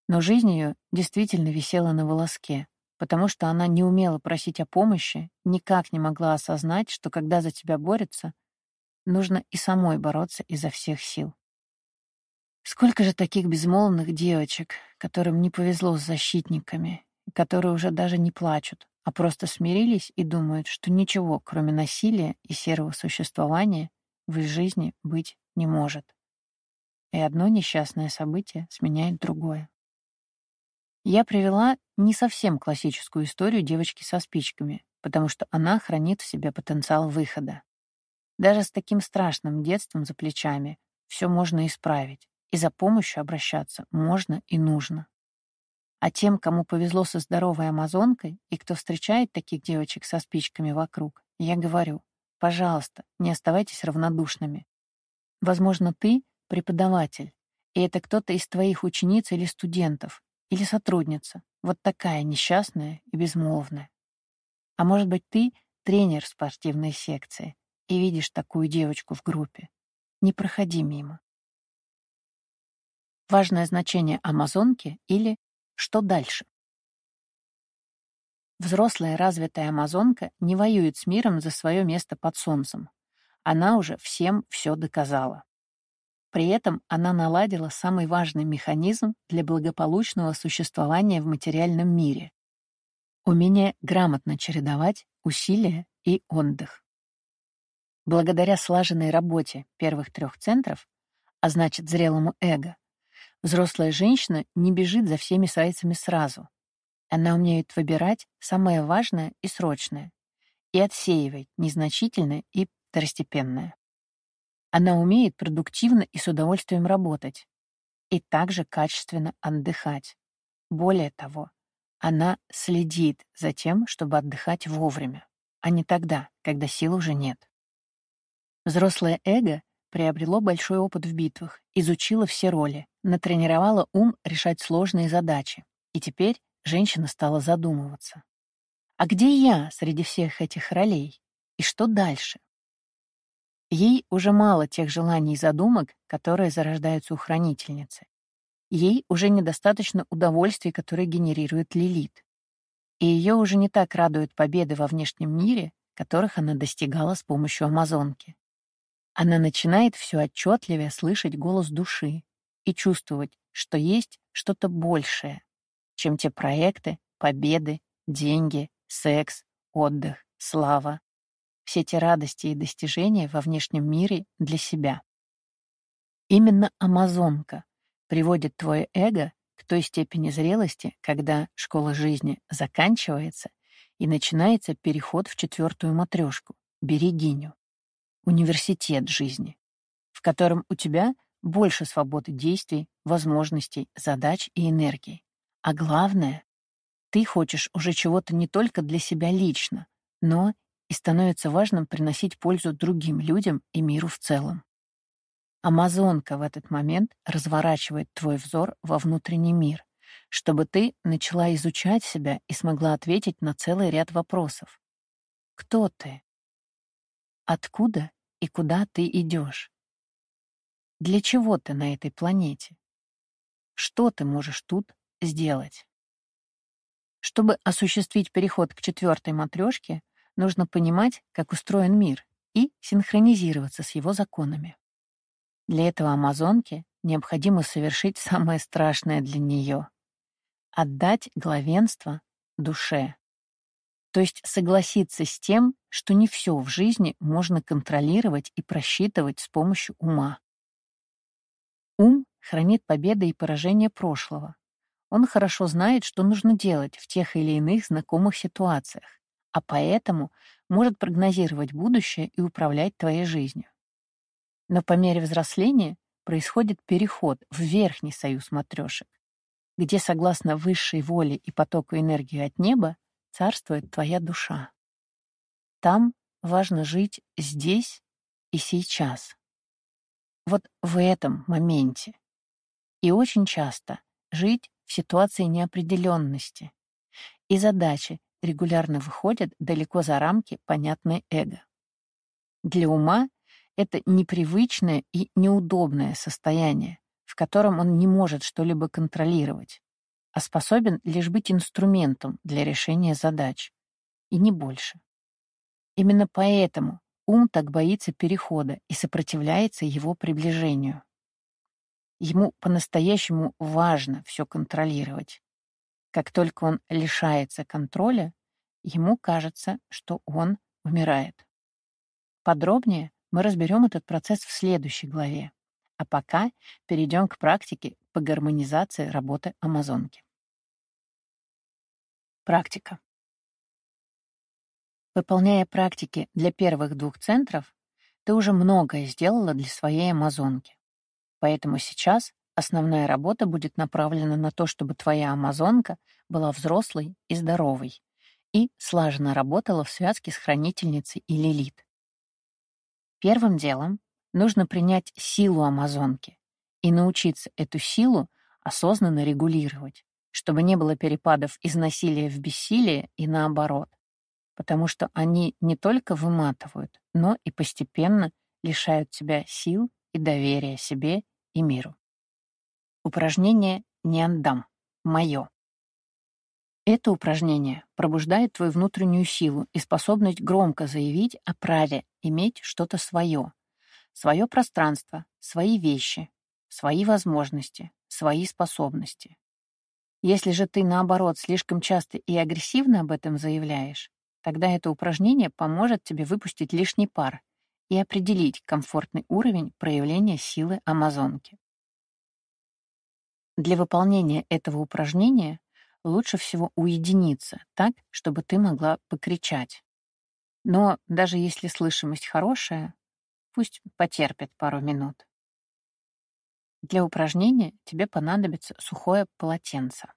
Но жизнь ее действительно висела на волоске, потому что она не умела просить о помощи, никак не могла осознать, что когда за тебя борются, нужно и самой бороться изо всех сил. Сколько же таких безмолвных девочек, которым не повезло с защитниками, которые уже даже не плачут, а просто смирились и думают, что ничего, кроме насилия и серого существования, в их жизни быть не может. И одно несчастное событие сменяет другое. Я привела не совсем классическую историю девочки со спичками, потому что она хранит в себе потенциал выхода. Даже с таким страшным детством за плечами все можно исправить, и за помощью обращаться можно и нужно. А тем, кому повезло со здоровой амазонкой и кто встречает таких девочек со спичками вокруг, я говорю, пожалуйста, не оставайтесь равнодушными. Возможно, ты — преподаватель, и это кто-то из твоих учениц или студентов, или сотрудница, вот такая несчастная и безмолвная. А может быть, ты — тренер спортивной секции и видишь такую девочку в группе. Не проходи мимо. Важное значение амазонки или что дальше? Взрослая развитая амазонка не воюет с миром за свое место под солнцем. Она уже всем все доказала. При этом она наладила самый важный механизм для благополучного существования в материальном мире — умение грамотно чередовать усилия и отдых. Благодаря слаженной работе первых трех центров, а значит зрелому эго, Взрослая женщина не бежит за всеми сайцами сразу. Она умеет выбирать самое важное и срочное и отсеивать незначительное и второстепенное. Она умеет продуктивно и с удовольствием работать и также качественно отдыхать. Более того, она следит за тем, чтобы отдыхать вовремя, а не тогда, когда сил уже нет. Взрослое эго приобрело большой опыт в битвах, изучило все роли, натренировала ум решать сложные задачи. И теперь женщина стала задумываться. А где я среди всех этих ролей? И что дальше? Ей уже мало тех желаний и задумок, которые зарождаются у хранительницы. Ей уже недостаточно удовольствий, которые генерирует Лилит. И ее уже не так радуют победы во внешнем мире, которых она достигала с помощью Амазонки. Она начинает все отчетливее слышать голос души, и чувствовать, что есть что-то большее, чем те проекты, победы, деньги, секс, отдых, слава, все те радости и достижения во внешнем мире для себя. Именно амазонка приводит твое эго к той степени зрелости, когда школа жизни заканчивается и начинается переход в четвертую матрешку, берегиню, университет жизни, в котором у тебя больше свободы действий, возможностей, задач и энергии. А главное, ты хочешь уже чего-то не только для себя лично, но и становится важным приносить пользу другим людям и миру в целом. Амазонка в этот момент разворачивает твой взор во внутренний мир, чтобы ты начала изучать себя и смогла ответить на целый ряд вопросов. Кто ты? Откуда и куда ты идешь? Для чего ты на этой планете? Что ты можешь тут сделать? Чтобы осуществить переход к четвертой матрешке, нужно понимать, как устроен мир, и синхронизироваться с его законами. Для этого амазонке необходимо совершить самое страшное для нее — отдать главенство душе. То есть согласиться с тем, что не все в жизни можно контролировать и просчитывать с помощью ума. Ум хранит победы и поражения прошлого. Он хорошо знает, что нужно делать в тех или иных знакомых ситуациях, а поэтому может прогнозировать будущее и управлять твоей жизнью. Но по мере взросления происходит переход в верхний союз матрешек, где, согласно высшей воле и потоку энергии от неба, царствует твоя душа. Там важно жить здесь и сейчас. Вот в этом моменте. И очень часто жить в ситуации неопределенности. И задачи регулярно выходят далеко за рамки понятной эго. Для ума это непривычное и неудобное состояние, в котором он не может что-либо контролировать, а способен лишь быть инструментом для решения задач, и не больше. Именно поэтому ум так боится перехода и сопротивляется его приближению. Ему по-настоящему важно все контролировать. Как только он лишается контроля, ему кажется, что он умирает. Подробнее мы разберем этот процесс в следующей главе. А пока перейдем к практике по гармонизации работы Амазонки. Практика. Выполняя практики для первых двух центров, ты уже многое сделала для своей Амазонки. Поэтому сейчас основная работа будет направлена на то, чтобы твоя Амазонка была взрослой и здоровой и слаженно работала в связке с хранительницей и лилит. Первым делом нужно принять силу Амазонки и научиться эту силу осознанно регулировать, чтобы не было перепадов из насилия в бессилие и наоборот, потому что они не только выматывают, но и постепенно лишают тебя сил и доверия себе и миру. Упражнение «Не отдам» — мое. Это упражнение пробуждает твою внутреннюю силу и способность громко заявить о праве иметь что-то свое. Свое пространство, свои вещи, свои возможности, свои способности. Если же ты, наоборот, слишком часто и агрессивно об этом заявляешь, тогда это упражнение поможет тебе выпустить лишний пар и определить комфортный уровень проявления силы амазонки. Для выполнения этого упражнения лучше всего уединиться так, чтобы ты могла покричать. Но даже если слышимость хорошая, пусть потерпит пару минут. Для упражнения тебе понадобится сухое полотенце.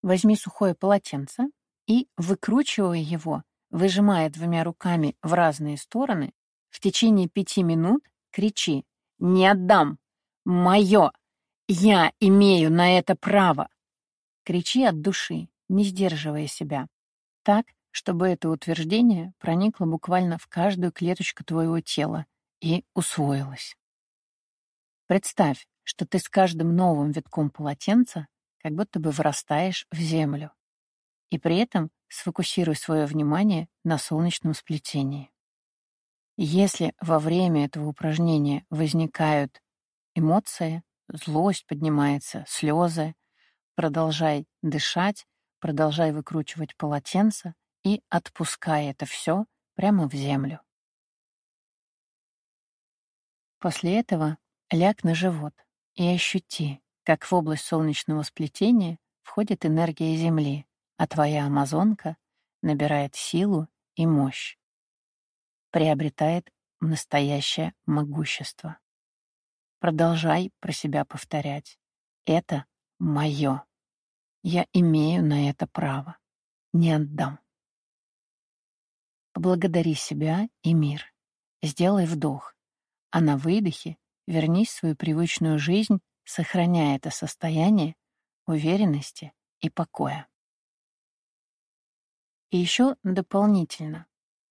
Возьми сухое полотенце и, выкручивая его, выжимая двумя руками в разные стороны, в течение пяти минут кричи «Не отдам! Мое! Я имею на это право!» Кричи от души, не сдерживая себя. Так, чтобы это утверждение проникло буквально в каждую клеточку твоего тела и усвоилось. Представь, что ты с каждым новым витком полотенца как будто бы вырастаешь в землю. И при этом сфокусируй свое внимание на солнечном сплетении. Если во время этого упражнения возникают эмоции, злость поднимается, слезы, Продолжай дышать, продолжай выкручивать полотенце и отпускай это все прямо в землю. После этого ляг на живот и ощути, как в область солнечного сплетения входит энергия Земли, а твоя амазонка набирает силу и мощь, приобретает настоящее могущество. Продолжай про себя повторять. Это мое. Я имею на это право. Не отдам. Поблагодари себя и мир. Сделай вдох, а на выдохе вернись в свою привычную жизнь, сохраняя это состояние уверенности и покоя. И еще дополнительно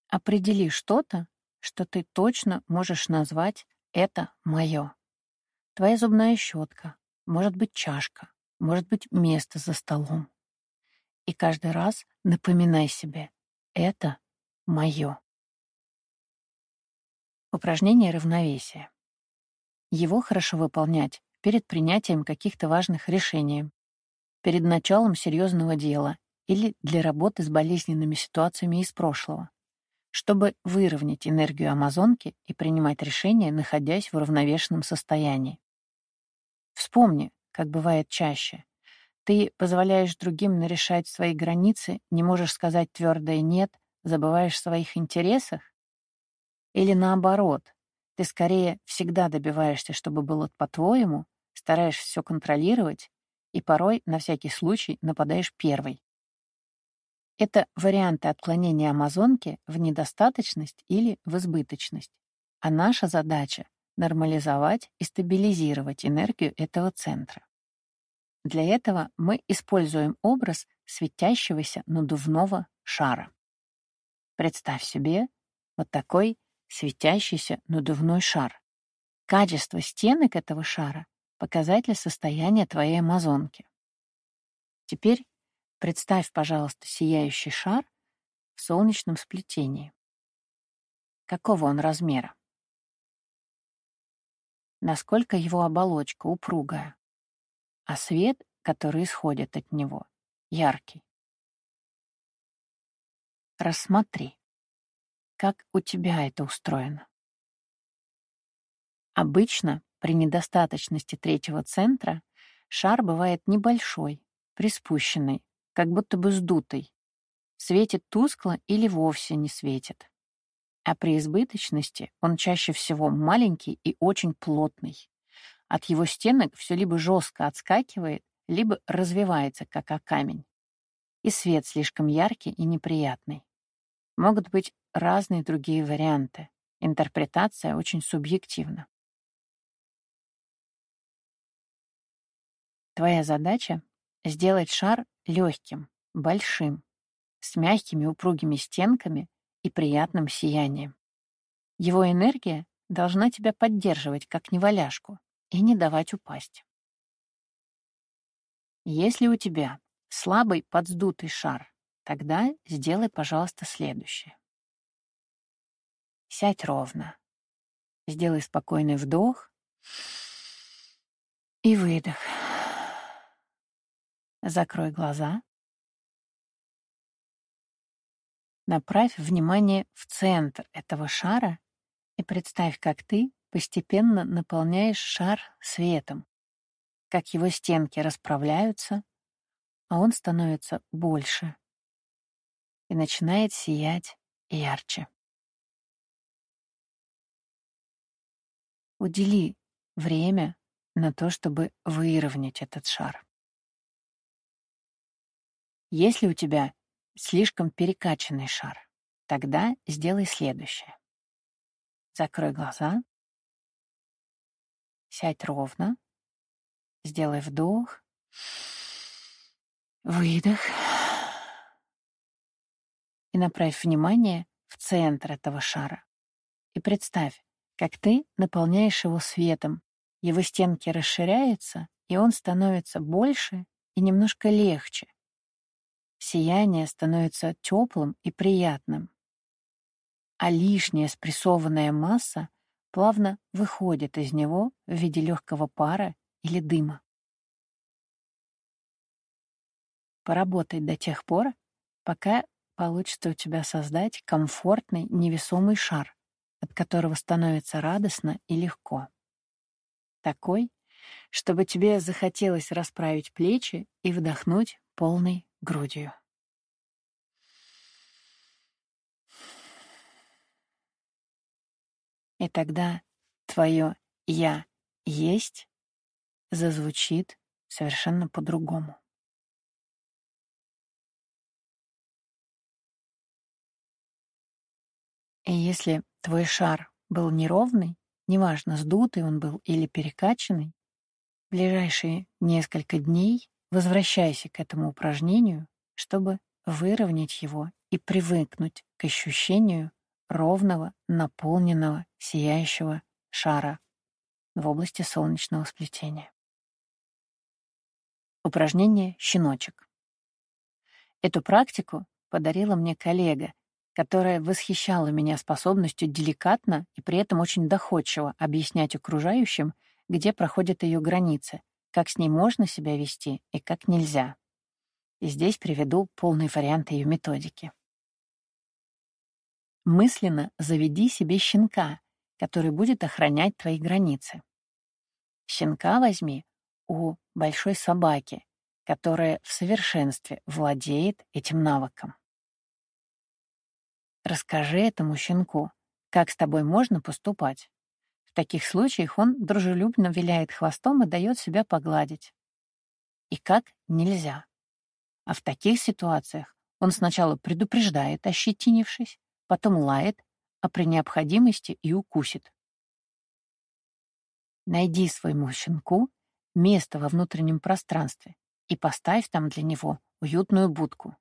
определи что-то, что ты точно можешь назвать «это мое». Твоя зубная щетка, может быть, чашка, может быть, место за столом. И каждый раз напоминай себе «это мое». Упражнение равновесия. Его хорошо выполнять перед принятием каких-то важных решений, перед началом серьезного дела или для работы с болезненными ситуациями из прошлого, чтобы выровнять энергию Амазонки и принимать решения, находясь в уравновешенном состоянии. Вспомни, как бывает чаще. Ты позволяешь другим нарешать свои границы, не можешь сказать твердое «нет», забываешь о своих интересах? Или наоборот, ты скорее всегда добиваешься, чтобы было по-твоему, стараешься все контролировать и порой, на всякий случай, нападаешь первой. Это варианты отклонения амазонки в недостаточность или в избыточность. А наша задача — нормализовать и стабилизировать энергию этого центра. Для этого мы используем образ светящегося надувного шара. Представь себе вот такой светящийся надувной шар. Качество стенок этого шара — показатель состояния твоей амазонки. Теперь представь, пожалуйста, сияющий шар в солнечном сплетении. Какого он размера? Насколько его оболочка упругая, а свет, который исходит от него, яркий. Рассмотри, как у тебя это устроено. Обычно при недостаточности третьего центра шар бывает небольшой, приспущенный, как будто бы сдутый, светит тускло или вовсе не светит. А при избыточности он чаще всего маленький и очень плотный. От его стенок все либо жестко отскакивает, либо развивается, как о камень. И свет слишком яркий и неприятный. Могут быть разные другие варианты. Интерпретация очень субъективна. Твоя задача — сделать шар легким, большим, с мягкими упругими стенками и приятным сиянием. Его энергия должна тебя поддерживать, как неваляшку, и не давать упасть. Если у тебя слабый подсдутый шар, тогда сделай, пожалуйста, следующее. Сядь ровно. Сделай спокойный вдох и выдох. Закрой глаза. Направь внимание в центр этого шара и представь, как ты постепенно наполняешь шар светом, как его стенки расправляются, а он становится больше и начинает сиять ярче. Удели время на то, чтобы выровнять этот шар. Если у тебя слишком перекачанный шар, тогда сделай следующее. Закрой глаза, сядь ровно, сделай вдох, выдох. И направь внимание в центр этого шара. И представь, как ты наполняешь его светом, его стенки расширяются, и он становится больше и немножко легче, сияние становится теплым и приятным, а лишняя спрессованная масса плавно выходит из него в виде легкого пара или дыма. Поработай до тех пор, пока получится у тебя создать комфортный невесомый шар, от которого становится радостно и легко. Такой, чтобы тебе захотелось расправить плечи и вдохнуть полной грудью. И тогда твое «я есть» зазвучит совершенно по-другому. И если твой шар был неровный, неважно, сдутый он был или перекачанный, ближайшие несколько дней Возвращайся к этому упражнению, чтобы выровнять его и привыкнуть к ощущению ровного, наполненного, сияющего шара в области солнечного сплетения. Упражнение «Щеночек». Эту практику подарила мне коллега, которая восхищала меня способностью деликатно и при этом очень доходчиво объяснять окружающим, где проходят ее границы, как с ней можно себя вести и как нельзя. И здесь приведу полный вариант ее методики. Мысленно заведи себе щенка, который будет охранять твои границы. Щенка возьми у большой собаки, которая в совершенстве владеет этим навыком. Расскажи этому щенку, как с тобой можно поступать. В таких случаях он дружелюбно виляет хвостом и дает себя погладить. и как нельзя. А в таких ситуациях он сначала предупреждает, ощетинившись, потом лает, а при необходимости и укусит. Найди своему щенку место во внутреннем пространстве и поставь там для него уютную будку.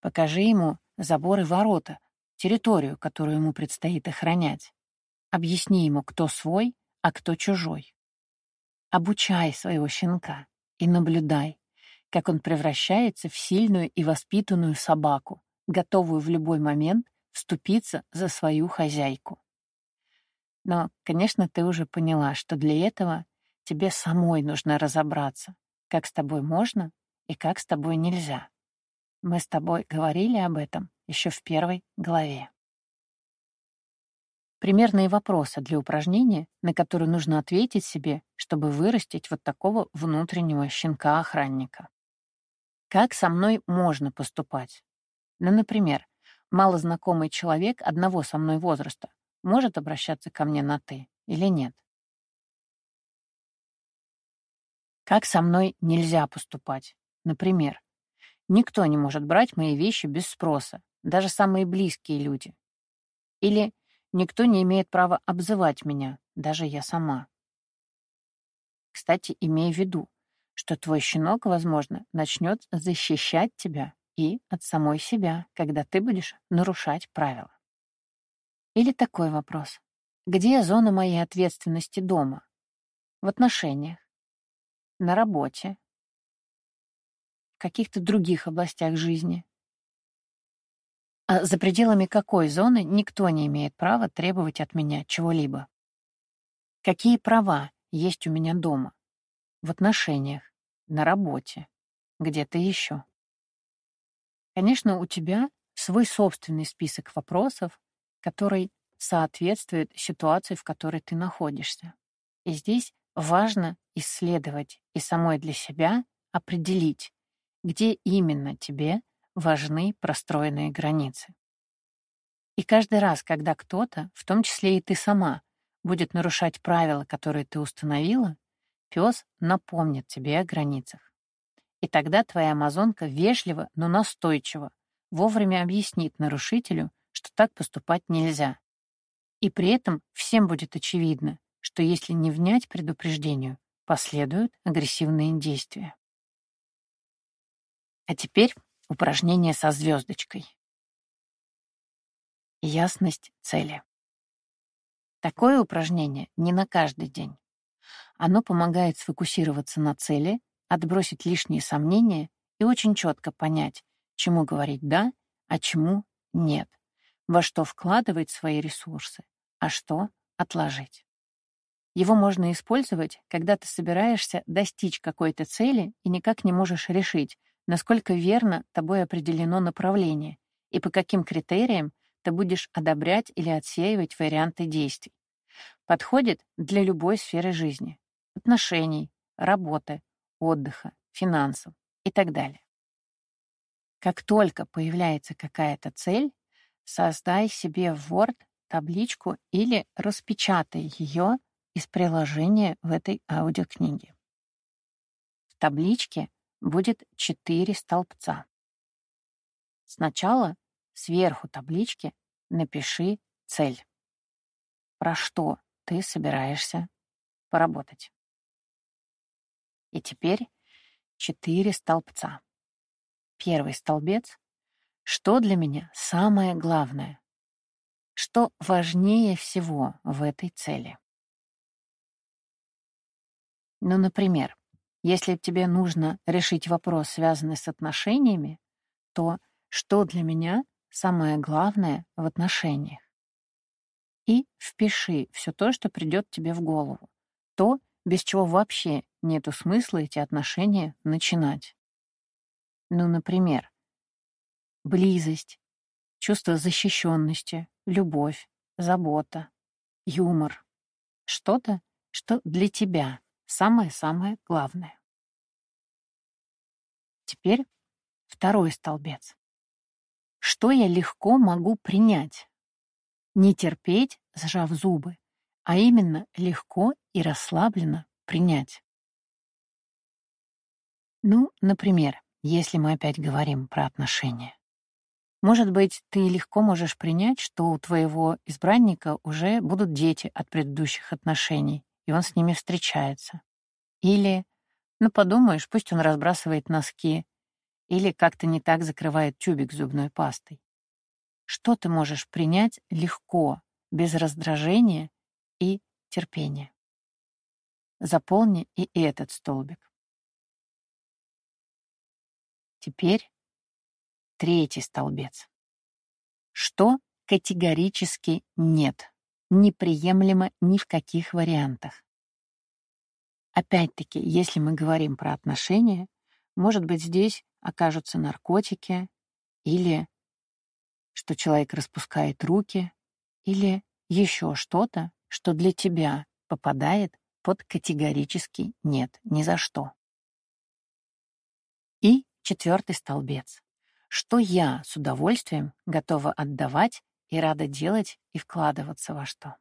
Покажи ему заборы ворота, территорию, которую ему предстоит охранять. Объясни ему, кто свой, а кто чужой. Обучай своего щенка и наблюдай, как он превращается в сильную и воспитанную собаку, готовую в любой момент вступиться за свою хозяйку. Но, конечно, ты уже поняла, что для этого тебе самой нужно разобраться, как с тобой можно и как с тобой нельзя. Мы с тобой говорили об этом еще в первой главе. Примерные вопросы для упражнения, на которые нужно ответить себе, чтобы вырастить вот такого внутреннего щенка-охранника. Как со мной можно поступать? Ну, например, малознакомый человек одного со мной возраста может обращаться ко мне на «ты» или нет? Как со мной нельзя поступать? Например, никто не может брать мои вещи без спроса, даже самые близкие люди. Или никто не имеет права обзывать меня, даже я сама. Кстати, имей в виду, что твой щенок, возможно, начнет защищать тебя и от самой себя, когда ты будешь нарушать правила. Или такой вопрос. Где зона моей ответственности дома? В отношениях? На работе? В каких-то других областях жизни? А за пределами какой зоны никто не имеет права требовать от меня чего-либо? Какие права есть у меня дома? В отношениях? на работе, где-то еще. Конечно, у тебя свой собственный список вопросов, который соответствует ситуации, в которой ты находишься. И здесь важно исследовать и самой для себя определить, где именно тебе важны простроенные границы. И каждый раз, когда кто-то, в том числе и ты сама, будет нарушать правила, которые ты установила, Пес напомнит тебе о границах. И тогда твоя амазонка вежливо, но настойчиво вовремя объяснит нарушителю, что так поступать нельзя. И при этом всем будет очевидно, что если не внять предупреждению, последуют агрессивные действия. А теперь упражнение со звездочкой. Ясность цели. Такое упражнение не на каждый день. Оно помогает сфокусироваться на цели, отбросить лишние сомнения и очень четко понять, чему говорить «да», а чему «нет», во что вкладывать свои ресурсы, а что отложить. Его можно использовать, когда ты собираешься достичь какой-то цели и никак не можешь решить, насколько верно тобой определено направление и по каким критериям ты будешь одобрять или отсеивать варианты действий. Подходит для любой сферы жизни отношений, работы, отдыха, финансов и так далее. Как только появляется какая-то цель, создай себе в Word табличку или распечатай ее из приложения в этой аудиокниге. В табличке будет четыре столбца. Сначала сверху таблички напиши цель. Про что ты собираешься поработать. И теперь четыре столбца. Первый столбец — что для меня самое главное? Что важнее всего в этой цели? Ну, например, если тебе нужно решить вопрос, связанный с отношениями, то что для меня самое главное в отношениях? И впиши все то, что придет тебе в голову. То, без чего вообще нету смысла эти отношения начинать. Ну, например, близость, чувство защищенности, любовь, забота, юмор. Что-то, что для тебя самое-самое главное. Теперь второй столбец. Что я легко могу принять? Не терпеть, сжав зубы, а именно легко и расслабленно принять. Ну, например, если мы опять говорим про отношения. Может быть, ты легко можешь принять, что у твоего избранника уже будут дети от предыдущих отношений, и он с ними встречается. Или, ну подумаешь, пусть он разбрасывает носки, или как-то не так закрывает тюбик зубной пастой. Что ты можешь принять легко, без раздражения и терпения? Заполни и этот столбик. Теперь третий столбец. Что категорически нет, неприемлемо ни в каких вариантах. Опять-таки, если мы говорим про отношения, может быть, здесь окажутся наркотики или что человек распускает руки или еще что-то, что для тебя попадает под категорически «нет, ни за что». И четвертый столбец. Что я с удовольствием готова отдавать и рада делать и вкладываться во что.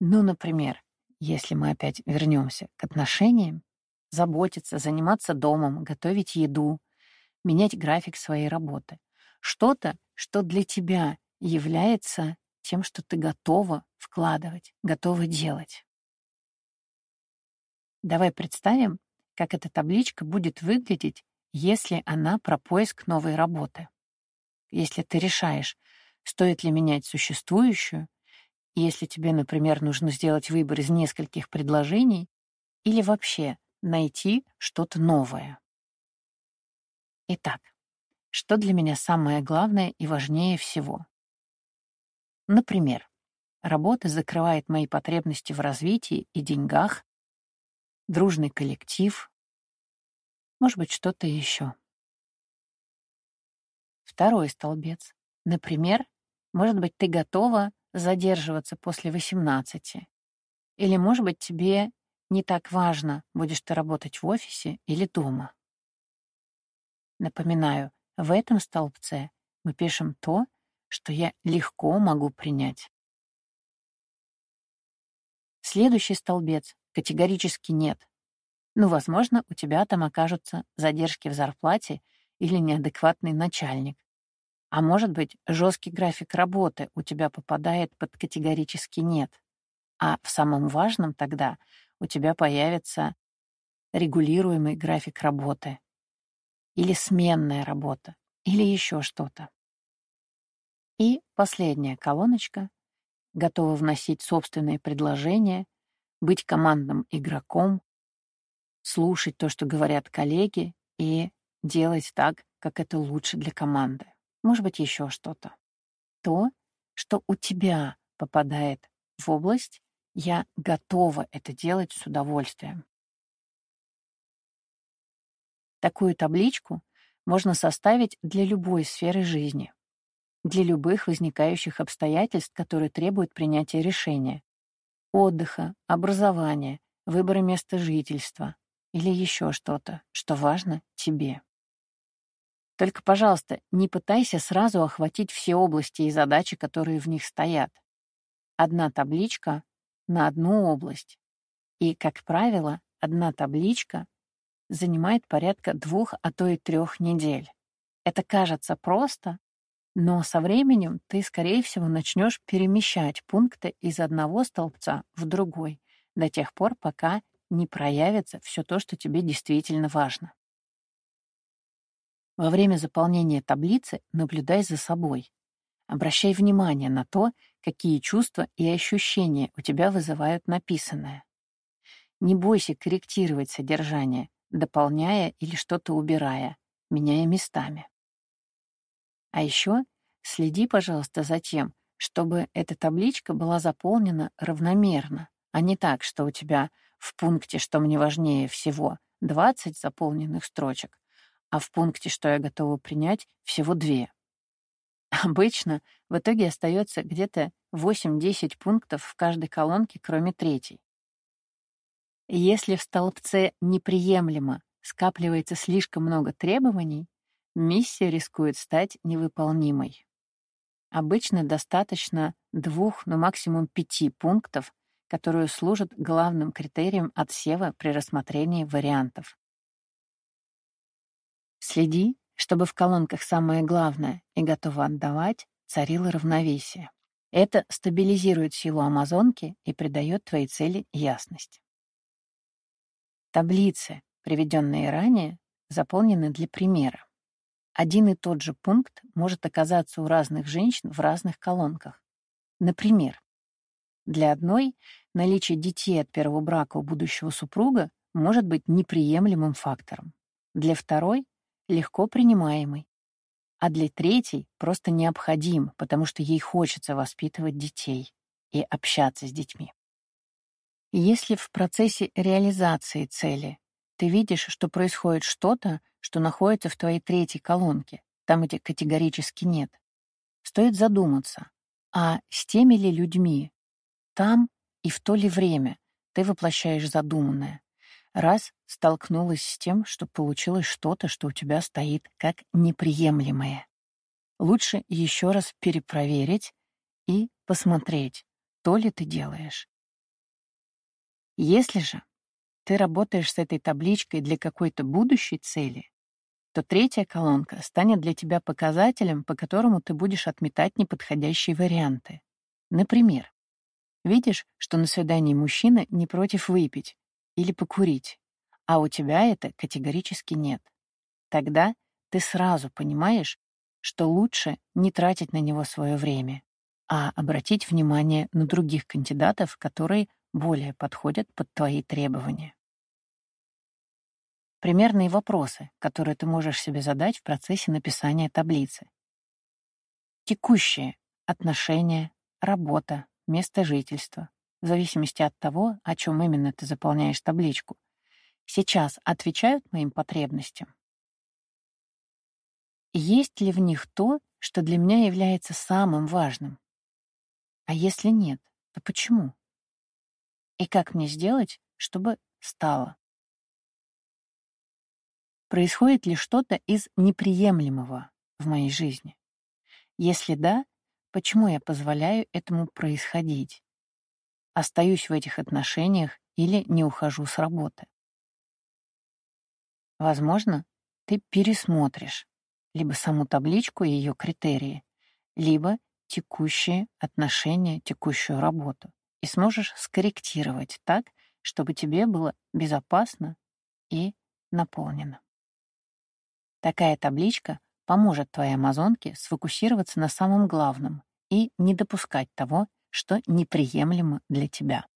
Ну, например, если мы опять вернемся к отношениям, заботиться, заниматься домом, готовить еду, менять график своей работы. Что-то, что для тебя является тем, что ты готова вкладывать, готова делать. Давай представим, как эта табличка будет выглядеть, если она про поиск новой работы. Если ты решаешь, стоит ли менять существующую, если тебе, например, нужно сделать выбор из нескольких предложений, или вообще найти что-то новое. Итак, что для меня самое главное и важнее всего? Например, работа закрывает мои потребности в развитии и деньгах, дружный коллектив, может быть, что-то еще. Второй столбец. Например, может быть, ты готова задерживаться после 18. Или, может быть, тебе не так важно, будешь ты работать в офисе или дома. Напоминаю, в этом столбце мы пишем то, что я легко могу принять. Следующий столбец категорически нет. Ну, возможно, у тебя там окажутся задержки в зарплате или неадекватный начальник. А может быть, жесткий график работы у тебя попадает под категорически нет. А в самом важном тогда у тебя появится регулируемый график работы или сменная работа, или еще что-то. И последняя колоночка готова вносить собственные предложения, быть командным игроком, слушать то, что говорят коллеги, и делать так, как это лучше для команды. Может быть, еще что-то. То, что у тебя попадает в область, я готова это делать с удовольствием. Такую табличку можно составить для любой сферы жизни, для любых возникающих обстоятельств, которые требуют принятия решения, отдыха, образования, выбора места жительства или еще что-то, что важно тебе. Только, пожалуйста, не пытайся сразу охватить все области и задачи, которые в них стоят. Одна табличка на одну область. И, как правило, одна табличка занимает порядка двух, а то и трех недель. Это кажется просто, но со временем ты, скорее всего, начнешь перемещать пункты из одного столбца в другой до тех пор, пока не проявится все то, что тебе действительно важно. Во время заполнения таблицы наблюдай за собой. Обращай внимание на то, какие чувства и ощущения у тебя вызывают написанное. Не бойся корректировать содержание, дополняя или что-то убирая, меняя местами. А еще следи, пожалуйста, за тем, чтобы эта табличка была заполнена равномерно, а не так, что у тебя в пункте «Что мне важнее всего» 20 заполненных строчек, а в пункте «Что я готова принять» всего две. Обычно в итоге остается где-то 8-10 пунктов в каждой колонке, кроме третьей. Если в столбце «неприемлемо» скапливается слишком много требований, миссия рискует стать невыполнимой. Обычно достаточно двух, но максимум пяти пунктов, которые служат главным критерием отсева при рассмотрении вариантов. Следи, чтобы в колонках «Самое главное» и «Готово отдавать» царило равновесие. Это стабилизирует силу Амазонки и придает твоей цели ясность. Таблицы, приведенные ранее, заполнены для примера. Один и тот же пункт может оказаться у разных женщин в разных колонках. Например, для одной наличие детей от первого брака у будущего супруга может быть неприемлемым фактором. Для второй — легко принимаемый. А для третьей — просто необходим, потому что ей хочется воспитывать детей и общаться с детьми. Если в процессе реализации цели ты видишь, что происходит что-то, что находится в твоей третьей колонке, там где категорически нет, стоит задуматься, а с теми ли людьми, там и в то ли время ты воплощаешь задуманное. Раз столкнулась с тем, что получилось что-то, что у тебя стоит как неприемлемое. Лучше еще раз перепроверить и посмотреть, то ли ты делаешь. Если же ты работаешь с этой табличкой для какой-то будущей цели, то третья колонка станет для тебя показателем, по которому ты будешь отметать неподходящие варианты. Например, Видишь, что на свидании мужчина не против выпить или покурить, а у тебя это категорически нет. Тогда ты сразу понимаешь, что лучше не тратить на него свое время, а обратить внимание на других кандидатов, которые более подходят под твои требования. Примерные вопросы, которые ты можешь себе задать в процессе написания таблицы. Текущие отношения, работа, место жительства, в зависимости от того, о чем именно ты заполняешь табличку, сейчас отвечают моим потребностям? Есть ли в них то, что для меня является самым важным? А если нет, то почему? И как мне сделать, чтобы стало? Происходит ли что-то из неприемлемого в моей жизни? Если да, Почему я позволяю этому происходить? Остаюсь в этих отношениях или не ухожу с работы? Возможно, ты пересмотришь либо саму табличку и ее критерии, либо текущие отношения, текущую работу, и сможешь скорректировать так, чтобы тебе было безопасно и наполнено. Такая табличка поможет твоей амазонке сфокусироваться на самом главном и не допускать того, что неприемлемо для тебя.